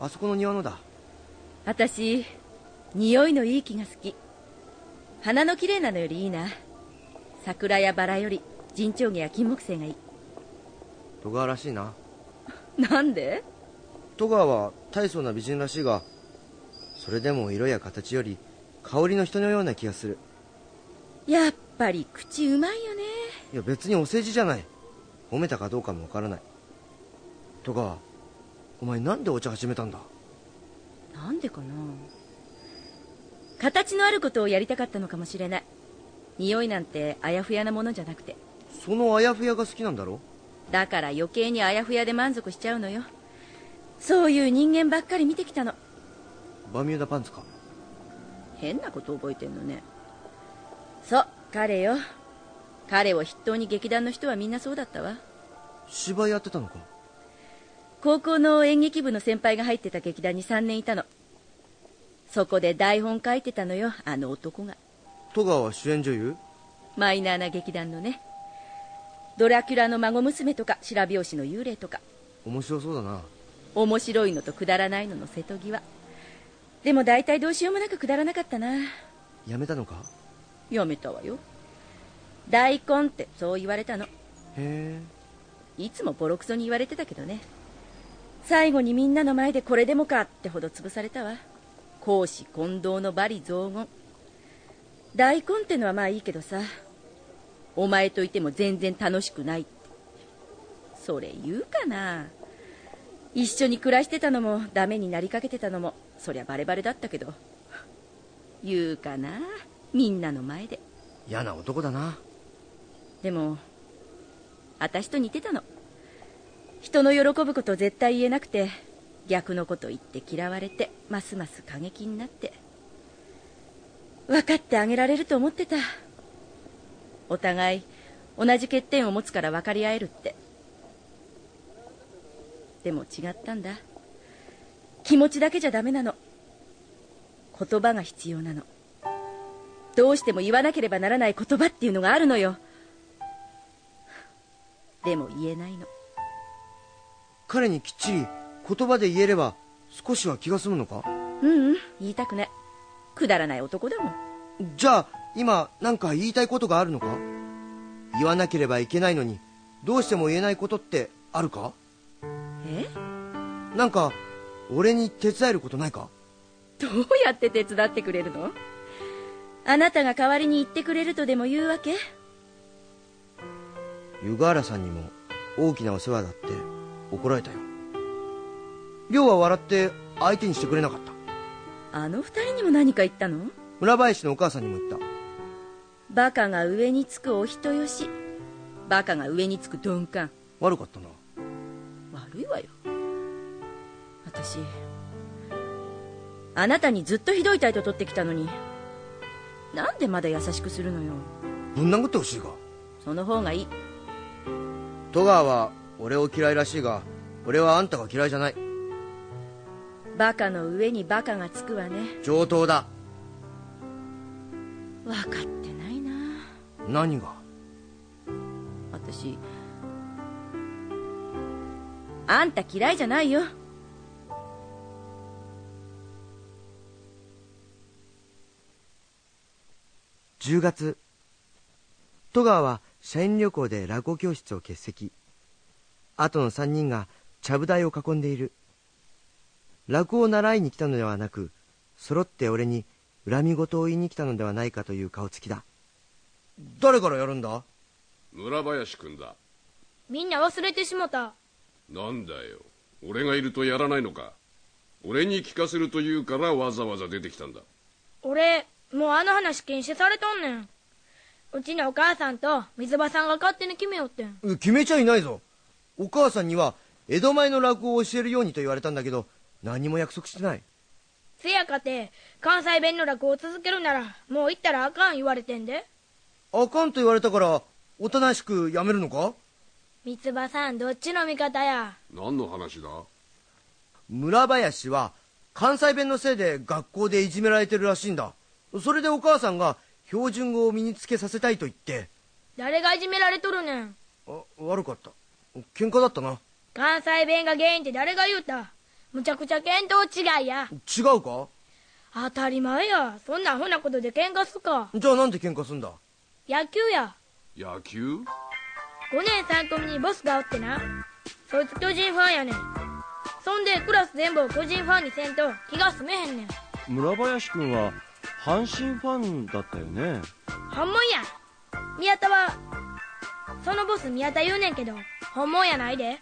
ああそこの庭のだ。私匂いのいい木が好き花の綺麗なのよりいいな。桜やバラより陣長毛や金木犀がいい。戸川らしいな。なんで？戸川は大層な美人らしいがそれでも色や形より香りの人のような気がする。やっぱり口うまいよね。いや別にお世辞じゃない。褒めたかどうかもわからない。戸川お前なんでお茶始めたんだ？なんでかな？形のあることをやりたかったのかもしれない。匂いなんてあやふやなものじゃなくて。そのあやふやが好きなんだろだから余計にあやふやで満足しちゃうのよ。そういう人間ばっかり見てきたの。バミューダパンツか。変なこと覚えてんのね。そう彼よ。彼を筆頭に劇団の人はみんなそうだったわ。芝居やってたのか。高校の演劇部の先輩が入ってた劇団に3年いたのそこで台本書いてたのよあの男が。戸川は主演女優？マイナーな劇団のね。ドラキュラの孫娘とか白拍子の幽霊とか。面白そうだな。面白いのとくだらないのの瀬戸際。でも大体どうしようもなくくだらなかったな。やめたのか？やめたわよ。大根ってそう言われたの。へえ。いつもボロクソに言われてたけどね。最後にみんなの前でこれでもかってほど潰されたわ公私混同の罵詈雑言。大根ってのはまあいいけどさお前といても全然楽しくない。ってそれ言うかな。一緒に暮らしてたのもダメになりかけてたのもそりゃバレバレだったけど。言うかなみんなの前で。嫌な男だな。でも私と似てたの。人の喜ぶこと絶対言えなくて逆のこと言って嫌われてますます過激になって分かってあげられると思ってた。お互い同じ欠点を持つから分かり合えるって。でも違ったんだ。気持ちだけじゃダメなの。言葉が必要なの。どうしても言わなければならない言葉っていうのがあるのよ。でも言えないの。彼にきっちり言葉で言えれば少しは気が済むのか？ううん言いたくないくだらない男だもん。じゃあ今何か言いたいことがあるのか？言わなければいけないのにどうしても言えないことってあるか？え？なんか俺に手伝えることないか？どうやって手伝ってくれるの？あなたが代わりに言ってくれるとでも言うわけ？湯河原さんにも大きなお世話だって怒られたよ亮は笑って相手にしてくれなかった。あの二人にも何か言ったの？村林のお母さんにも言った。バカが上につくお人よし。バカが上につく鈍感。悪かったな。悪いわよ。私あなたにずっとひどい態度取ってきたのになんでまだ優しくするのよ。ぶん殴ってほしいか。その方がいい。戸川は俺を嫌いらしいが俺はあんたが嫌いじゃないバカの上にバカがつくわね。上等だ。分かってないな。何が？私あんた嫌いじゃないよ。10月戸川は社員旅行で落語教室を欠席。後の3人がちゃぶ台を囲んでいる落語を習いに来たのではなく揃って俺に恨み事を言いに来たのではないかという顔つきだ。誰からやるんだ？村林君だ。みんな忘れてしもた。なんだよ。俺がいるとやらないのか。俺に聞かせると言うからわざわざ出てきたんだ。俺もうあの話禁止されとんねん。うちのお母さんと水場さんが勝手に決めよってん。え決めちゃいないぞ。お母さんには江戸前の落語を教えるようにと言われたんだけど何も約束してない。せやかて関西弁の落語を続けるならもう行ったらあかん言われてんで。あかんと言われたからおとなしくやめるのか？三つ葉さんどっちの味方や？何の話だ？村林は関西弁のせいで学校でいじめられてるらしいんだ。それでお母さんが標準語を身につけさせたいと言って。誰がいじめられとるねん？あ悪かった。喧嘩だったな。関西弁が原因って誰が言うた？むちゃくちゃ見当違いや。違うか？当たり前や。そんなアホなことで喧嘩すか。じゃあなんで喧嘩すんだ？野球や。野球？5年3組にボスがおってな。そいつ巨人ファンやねん。そんでクラス全部を巨人ファンにせんと気が済めへんねん。村林君は阪神ファンだったよね？本物や。宮田はそのボス宮田言うねんけど本物やないで。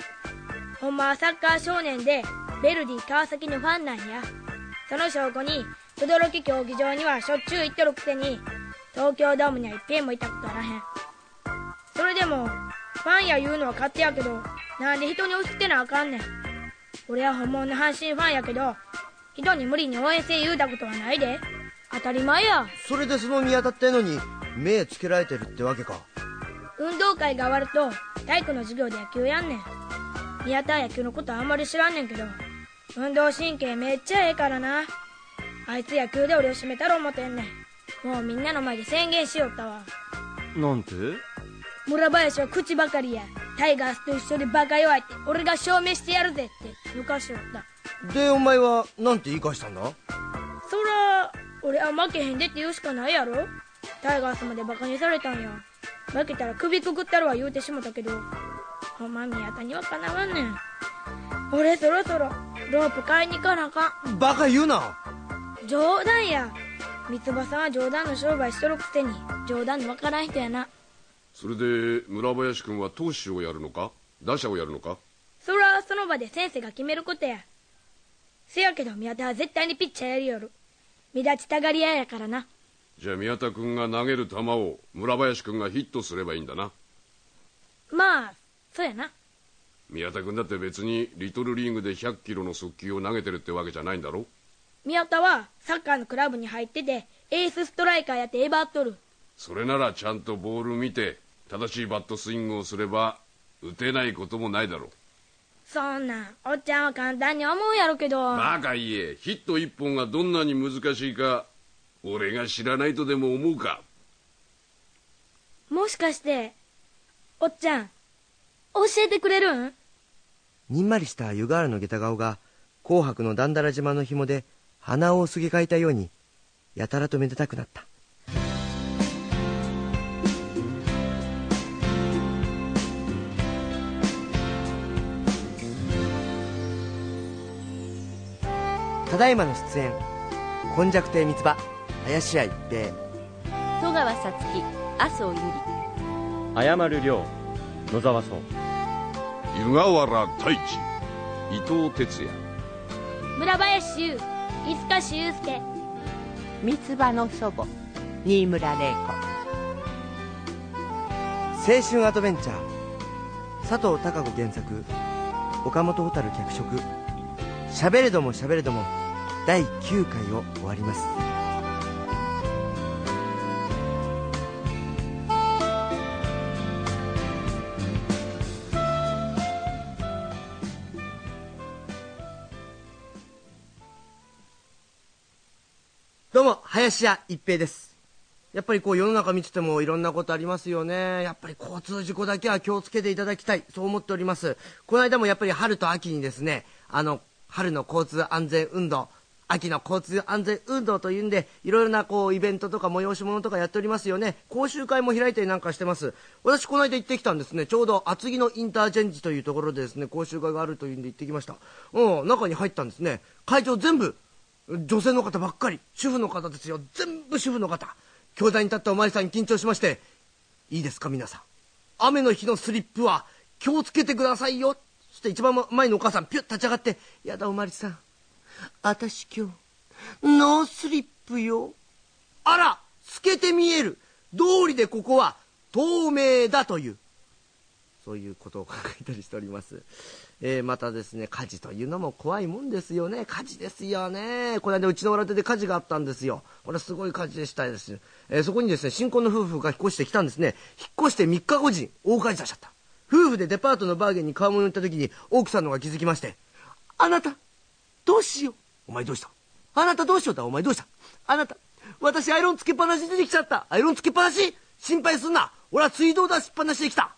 ほんまはサッカー少年でベルディ川崎のファンなんや。その証拠に轟競技場にはしょっちゅう行っとるくせに東京ドームには一遍も行ったことあらへん。それでもファンや言うのは勝手やけどなんで人に押し付けなあかんねん。俺は本物の阪神ファンやけど人に無理に応援せ言うたことはないで。当たり前や。それでその宮田ってのに目つけられてるってわけか。運動会が終わると体育の授業で野球やんねん。宮田は野球のことあんまり知らんねんけど運動神経めっちゃええからな。あいつ野球で俺を締めたろ思てんねん。もうみんなの前で宣言しよったわ。なんて？村林は口ばかりや。タイガースと一緒でバカ弱いって。俺が証明してやるぜって。抜かしよったでお前はなんて言い返したんだ？そら俺は負けへんでって言うしかないやろ。タイガースまでバカにされたんや。負けたら首くくったるわ言うてしもたけど。ほんま宮田にはかなわんねん俺そろそろロープ買いに行かなあかバカ言うな。ん冗談や。三つ葉さんは冗談の商売しとるくせに冗談のわからん人やな。それで村林君は投手をやるのか？打者をやるのか？そらその場で先生が決めることや。せやけど宮田は絶対にピッチャーやりよる。目立ちたがり屋やからな。じゃあ宮田君が投げる球を村林君がヒットすればいいんだな。まあそうやな宮田君だって別にリトルリーグで100キロの速球を投げてるってわけじゃないんだろ？宮田はサッカーのクラブに入っててエースストライカーやってえばっとる。それならちゃんとボール見て正しいバットスイングをすれば打てないこともないだろう。そんなんおっちゃんは簡単に思うやろけど。バカ言え。ヒット1本がどんなに難しいか俺が知らないとでも思うか？もしかしておっちゃん教えてくれるん？にんまりした湯河原の下駄顔が紅白のだんだら島の紐で鼻をすげ替えたようにやたらとめでたくなった。ただいまの出演今昔亭三つ葉林家一平。戸川さつき麻生由謝る亮野沢荘湯河原太一伊藤哲也。村林修飯塚修介。三つ葉の祖母新村玲青春アドベンチャー。佐藤孝子原作。岡本蛍脚色「しゃべれどもしゃべれども」第9回を終わります林家一平ですやっぱりこう世の中見ててもいろんなことありますよね。やっぱり交通事故だけは気をつけていただきたい。そう思っております。この間もやっぱり春と秋にですね、あの、春の交通安全運動、秋の交通安全運動というんで、いろいろなこうイベントとか催し物とかやっておりますよね。講習会も開いたりなんかしてます。私この間行ってきたんですね。ちょうど厚木のインターチェンジというところでですね、講習会があるというんで行ってきました。うん、中に入ったんですね。会場全部、女性の方ばっかり主婦の方ですよ。全部主婦の方。教材に立ったお前さんに緊張しましていいですか皆さん。雨の日のスリップは気をつけてくださいよ。そして一番前のお母さんピュッ立ち上がって「やだおまりさん。私今日ノースリップよ。あら透けて見える。道理でここは透明だ」という。そういうことを考えたりしております。えー、またですね、火事というのも怖いもんですよね。火事ですよね。この間うちの裏手で火事があったんですよ。これすごい火事でしたです。えー、そこにですね、新婚の夫婦が引っ越してきたんですね。引っ越して3日後に大火事出しちゃった。夫婦でデパートのバーゲンに買い物に行った時に奥さんのが気づきまして、あなた、どうしよう？お前どうした？あなたどうしようだ？お前どうした？あなた、私アイロンつけっぱなし出てきちゃった。アイロンつけっぱなし？心配すんな。俺は水道出しっぱなしで来た。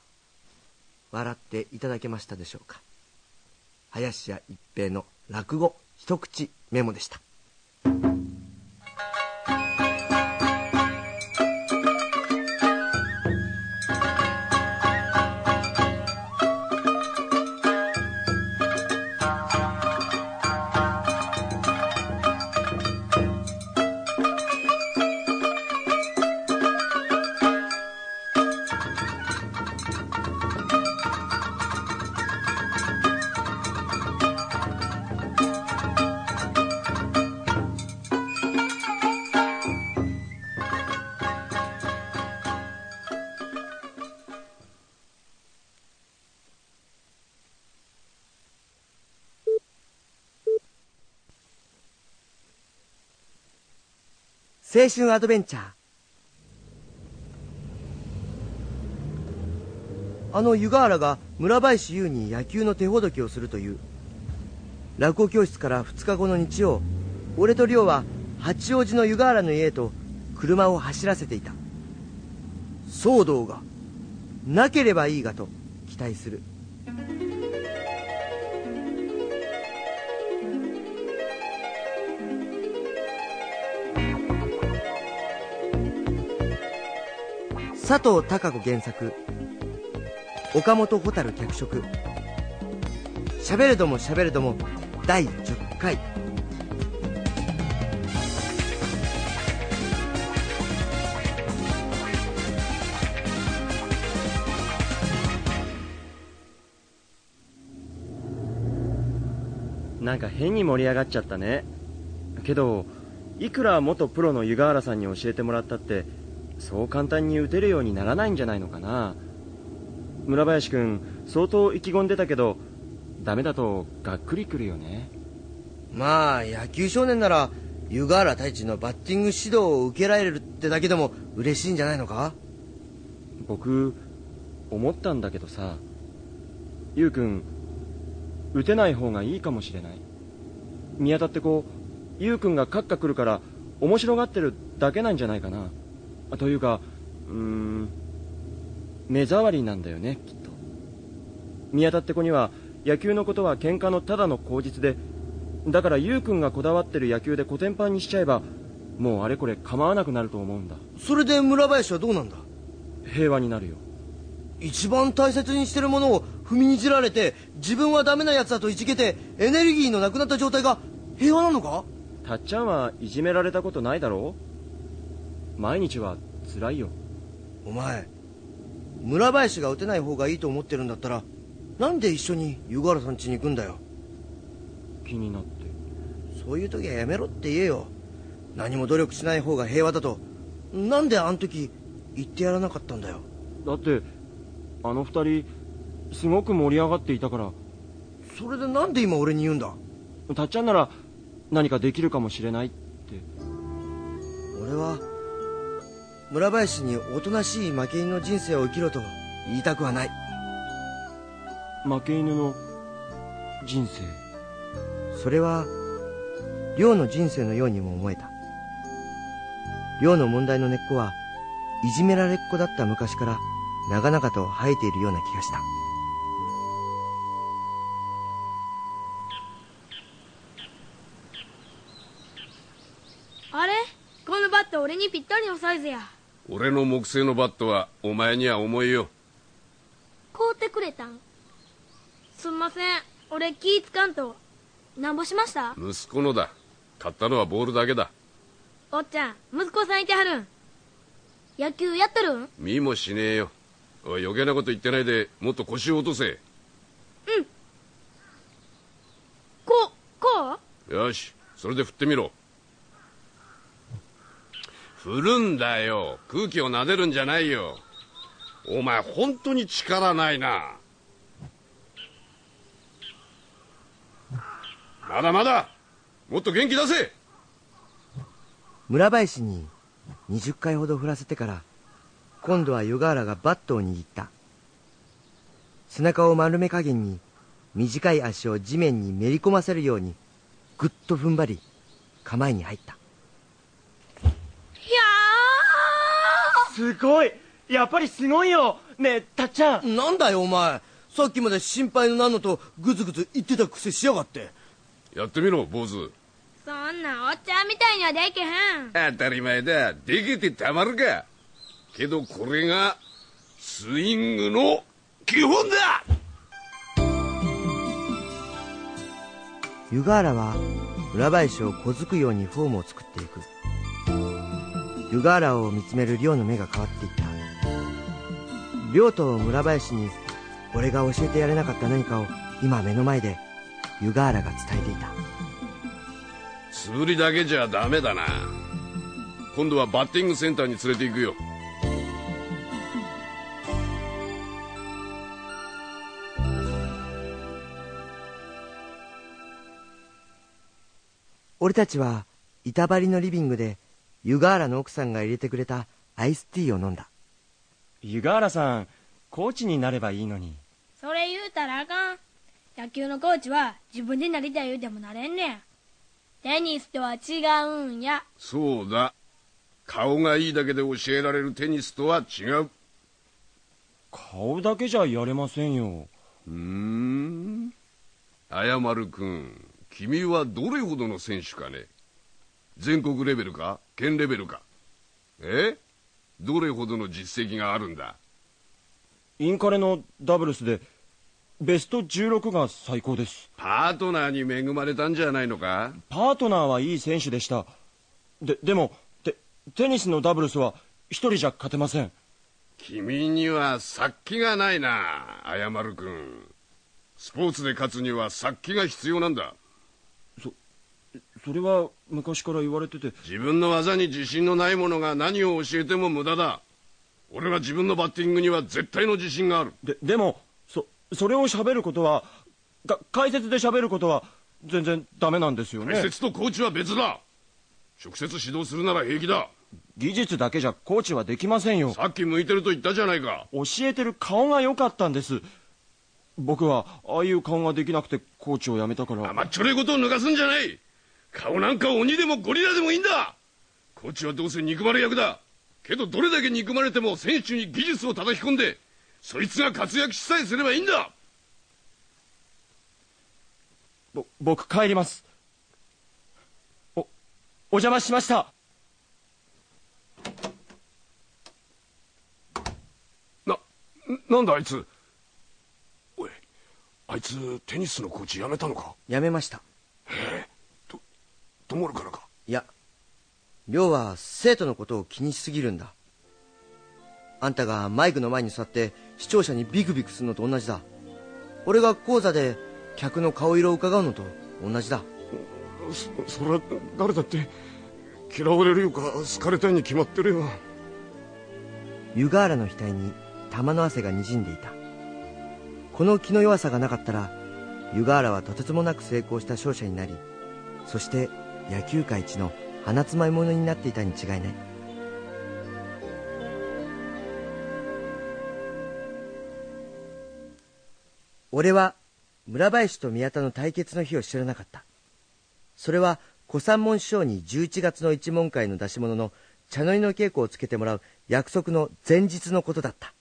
笑っていただけましたでしょうか林家一平の落語一口メモでした。青春アドベンチャー。あの湯河原が村林優に野球の手ほどきをするという。落語教室から2日後の日曜俺と亮は八王子の湯河原の家へと車を走らせていた。騒動がなければいいがと期待する。佐藤孝子原作。岡本蛍脚色「しゃべれどもしゃべれども」第10回。なんか変に盛り上がっちゃったね。けどいくら元プロの湯河原さんに教えてもらったってそう簡単に打てるようにならないんじゃないのかな。村林君相当意気込んでたけどダメだとがっくりくるよね。まあ野球少年なら湯河原太一のバッティング指導を受けられるってだけでも嬉しいんじゃないのか？僕思ったんだけどさ。ゆう君打てない方がいいかもしれない。宮田ってこうゆう君がカッカ来るから面白がってるだけなんじゃないかなというかうーん目障りなんだよねきっと。宮田って子には野球のことは喧嘩のただの口実でだからゆう君がこだわってる野球でコテンパンにしちゃえばもうあれこれ構わなくなると思うんだ。それで村林はどうなんだ？平和になるよ。一番大切にしてるものを踏みにじられて自分はダメなやつだといじけてエネルギーのなくなった状態が平和なのか？たっちゃんはいじめられたことないだろう毎日は辛いよ。お前村林が打てない方がいいと思ってるんだったらなんで一緒に湯河原さん家に行くんだよ？気になって。そういう時はやめろって言えよ。何も努力しない方が平和だと。なんであの時言ってやらなかったんだよ？だってあの二人すごく盛り上がっていたから。それでなんで今俺に言うんだ？たっちゃんなら何かできるかもしれないって。俺は村林におとなしい負け犬の人生を生きろと言いたくはない。負け犬の人生。それは亮の人生のようにも思えた。亮の問題の根っこはいじめられっ子だった昔から長々と生えているような気がした。あれ？このバット俺にぴったりのサイズや俺の木製のバットはお前には重いよ。買うてくれたん？すんません。俺気ぃつかんとなんぼしました？息子のだ。買ったのはボールだけだ。おっちゃん息子さんいてはるん。野球やってるん？見もしねえよ。おい余計なこと言ってないでもっと腰を落とせ。うん。ここう？よしそれで振ってみろ振るんだよ。空気を撫でるんじゃないよ。お前本当に力ないな。まだまだ。もっと元気出せ。村林に20回ほど振らせてから今度は湯河原がバットを握った。背中を丸め加減に短い足を地面にめり込ませるようにぐっと踏ん張り構えに入ったいやすごい。やっぱりすごいよ。ねえたっちゃん。なんだよお前。さっきまで心配のなんのとグズグズ言ってたくせしやがって。やってみろ坊主。そんなおっちゃんみたいにはできへん。当たり前だ。できてたまるか。けどこれがスイングの基本だ。湯河原は村林を小づくようにフォームを作っていく湯河原を見つめる亮の目が変わっていった。亮と村林に俺が教えてやれなかった何かを今目の前で湯河原が伝えていた。素振りだけじゃダメだな。今度はバッティングセンターに連れて行くよ。俺たちは板張りのリビングで湯河原の奥さんが入れてくれたアイスティーを飲んだ。湯河原さんコーチになればいいのに。それ言うたらあかん。野球のコーチは自分でなりたい言うてもなれんねん。テニスとは違うんや。そうだ。顔がいいだけで教えられるテニスとは違う。顔だけじゃやれませんよ。うーん。綾丸君君はどれほどの選手かね全国レベルか？県レベルか？え？どれほどの実績があるんだ？インカレのダブルスでベスト16が最高です。パートナーに恵まれたんじゃないのか？パートナーはいい選手でした。ででもテテニスのダブルスは一人じゃ勝てません。君には殺気がないな綾丸君。スポーツで勝つには殺気が必要なんだ。そそれは昔から言われてて。自分の技に自信のない者が何を教えても無駄だ。俺は自分のバッティングには絶対の自信がある。ででもそそれを喋ることはが解説で喋ることは全然ダメなんですよね。解説とコーチは別だ。直接指導するなら平気だ。技術だけじゃコーチはできませんよ。さっき向いてると言ったじゃないか。教えてる顔が良かったんです。僕はああいう顔ができなくてコーチを辞めたから。甘っちょろいことを抜かすんじゃない顔なんか鬼でもゴリラでもいいんだ。コーチはどうせ憎まれ役だ。けどどれだけ憎まれても選手に技術を叩き込んでそいつが活躍しさえすればいいんだ。ぼ僕帰ります。おお邪魔しました。ななんだあいつ。おいあいつテニスのコーチ辞めたのか？やめましたともるからか。いや亮は生徒のことを気にしすぎるんだ。あんたがマイクの前に座って視聴者にビクビクするのと同じだ。俺が講座で客の顔色を伺うのと同じだ。そそれは誰だって嫌われるよか好かれたいに決まってるよ湯河原の額に玉の汗がにじんでいた。この気の弱さがなかったら湯河原はとてつもなく成功した勝者になりそして野球界一の鼻つまみ者になっていたに違いない。俺は村林と宮田の対決の日を知らなかった。それは小三門師匠に11月の一門会の出し物の茶の湯の稽古をつけてもらう約束の前日のことだった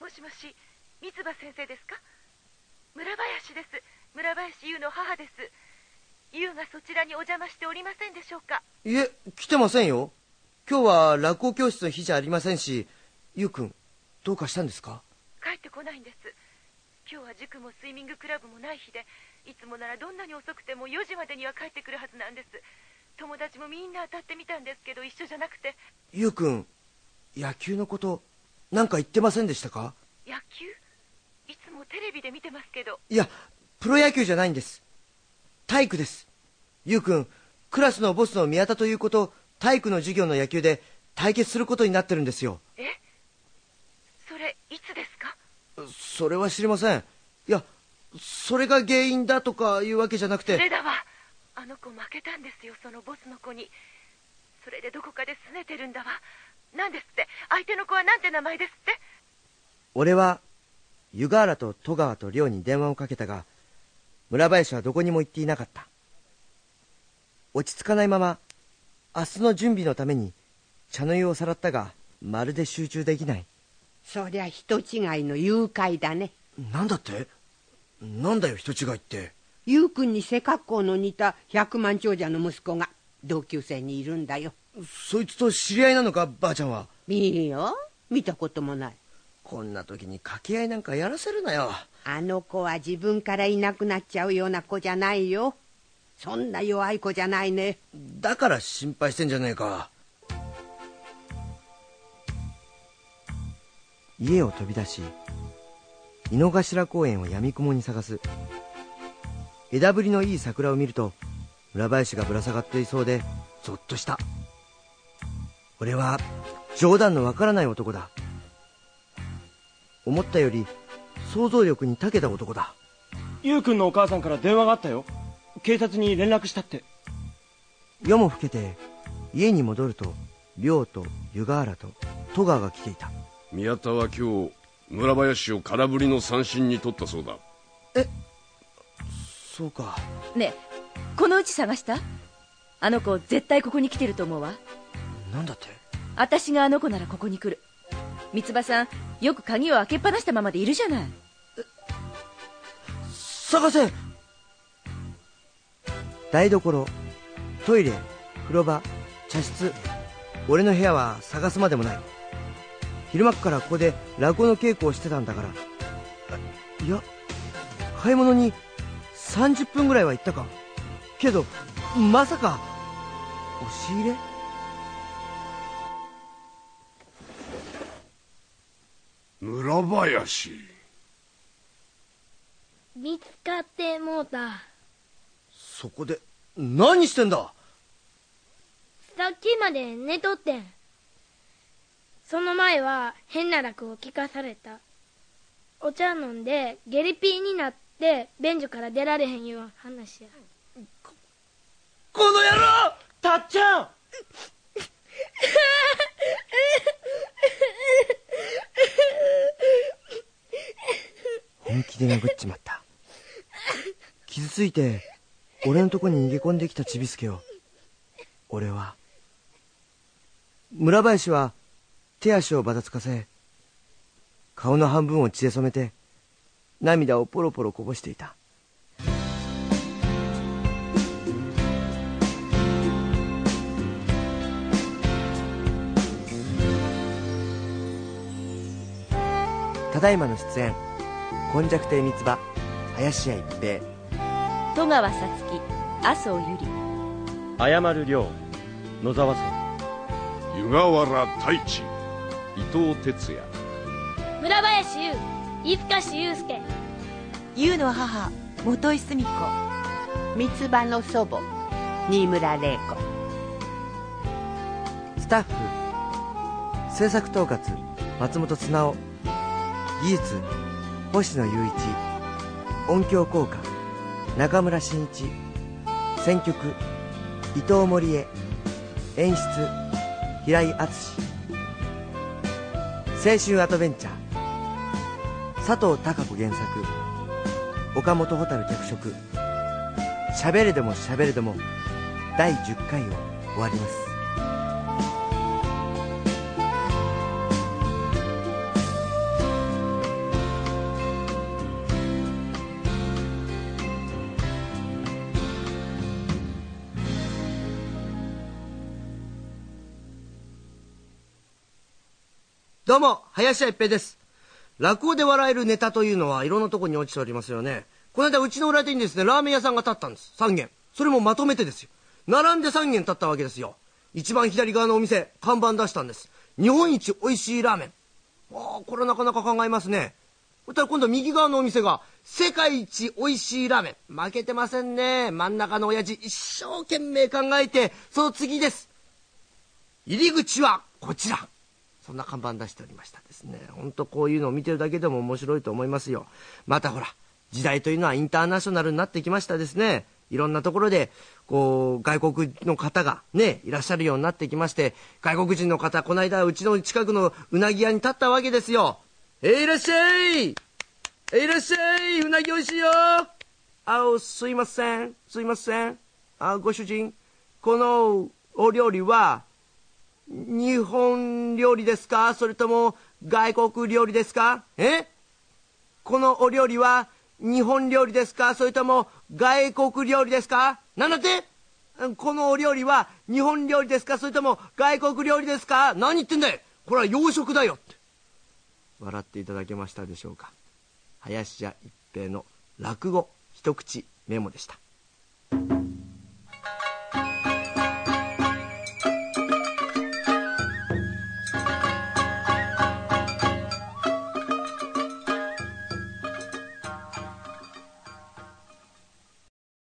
もしもし三葉先生ですか村林です村林優の母です。優がそちらにお邪魔しておりませんでしょうか？いえ来てませんよ。今日は落語教室の日じゃありませんしゆうくんどうかしたんですか？帰ってこないんです。今日は塾もスイミングクラブもない日でいつもならどんなに遅くても4時までには帰ってくるはずなんです。友達もみんな当たってみたんですけど一緒じゃなくて。ゆうくん野球のことなんか言ってませんでしたか？野球？いつもテレビで見てますけど。いやプロ野球じゃないんです体育です。ゆうくんクラスのボスの宮田ということ体育の授業の野球で対決することになってるんですよ。え？それいつですか？それは知りません。いやそれが原因だとかいうわけじゃなくて。それだわ。あの子負けたんですよそのボスの子に。それでどこかで拗ねてるんだわ。何ですって。相手の子は何て名前ですって？俺は湯河原と戸川と寮に電話をかけたが村林はどこにも行っていなかった。落ち着かないまま明日の準備のために茶の湯をさらったがまるで集中できない。そりゃ人違いの誘拐だね。なんだって？なんだよ人違いって？優君に背格好の似た百万長者の息子が同級生にいるんだよ。そいつと知り合いなのかばあちゃんは？いいよ。見たこともない。こんな時に掛け合いなんかやらせるなよあの子は自分からいなくなっちゃうような子じゃないよ。そんな弱い子じゃないね。だから心配してんじゃねえか。家を飛び出し井の頭公園をやみくもに探す。枝ぶりのいい桜を見ると村林がぶら下がっていそうでゾッとした。俺は冗談のわからない男だ。思ったより想像力に長けた男だ。ゆうくんのお母さんから電話があったよ。警察に連絡したって。夜も更けて家に戻ると亮と湯河原と戸川が来ていた。宮田は今日村林を空振りの三振に取ったそうだ。そうか。ねえこのうち探した？あの子絶対ここに来てると思うわ。なんだって？私があの子ならここに来る。三葉さんよく鍵を開けっぱなしたままでいるじゃない。探せ。台所トイレ風呂場茶室。俺の部屋は探すまでもない。昼間っからここで落語の稽古をしてたんだから。いや買い物に30分ぐらいは行ったか。けどまさか押し入れ？村林。見つかってもうた。そこで何してんだ？さっきまで寝とってん。その前は変な落を聞かされた。お茶飲んでゲリピーになって便所から出られへんいう話や。この野郎！たっちゃん 本気で殴っちまった。傷ついて俺のとこに逃げ込んできたちびすけを。俺は村林は手足をばたつかせ顔の半分を血で染めて涙をポロポロこぼしていた。ただいまの出演。今昔亭三つ葉林家一平。戸川さつき麻生由里謝る亮野沢さん。湯河原太一。伊藤哲也。村林優飯塚市祐介。優の母元井澄子。三つ葉の祖母新村玲子。スタッフ制作統括松本綱夫技術星野雄一音響効果中村真一選曲伊藤森江演出平井敦青春アドベンチャー。佐藤孝子原作。岡本蛍脚色「しゃべれどもしゃべれども」第10回を終わります。どうも、林家一平です。落語で笑えるネタというのはいろんなとこに落ちておりますよね。この間、うちの裏手にですね、ラーメン屋さんが建ったんです。3軒。それもまとめてですよ。並んで3軒建ったわけですよ。一番左側のお店、看板出したんです。日本一美味しいラーメン。ああ、これなかなか考えますね。そしたら今度右側のお店が、世界一美味しいラーメン。負けてませんね。真ん中の親父、一生懸命考えて、その次です。入り口はこちら。そんな看板出しておりましたですね。ほんとこういうのを見てるだけでも面白いと思いますよ。またほら、時代というのはインターナショナルになってきましたですね。いろんなところで、こう、外国の方がね、いらっしゃるようになってきまして、外国人の方、この間うちの近くのうなぎ屋に立ったわけですよ。えいらっしゃいえいらっしゃいうなぎ美味しいよあお、すいません。すいません。あ、ご主人、このお料理は、日本料理ですか？それとも外国料理ですか？え？このお料理は日本料理ですか？それとも外国料理ですか？なんだって？このお料理は日本料理ですか？それとも外国料理ですか？何言ってんだい？これは洋食だよって。笑っていただけましたでしょうか？林家一平の落語一口メモでした。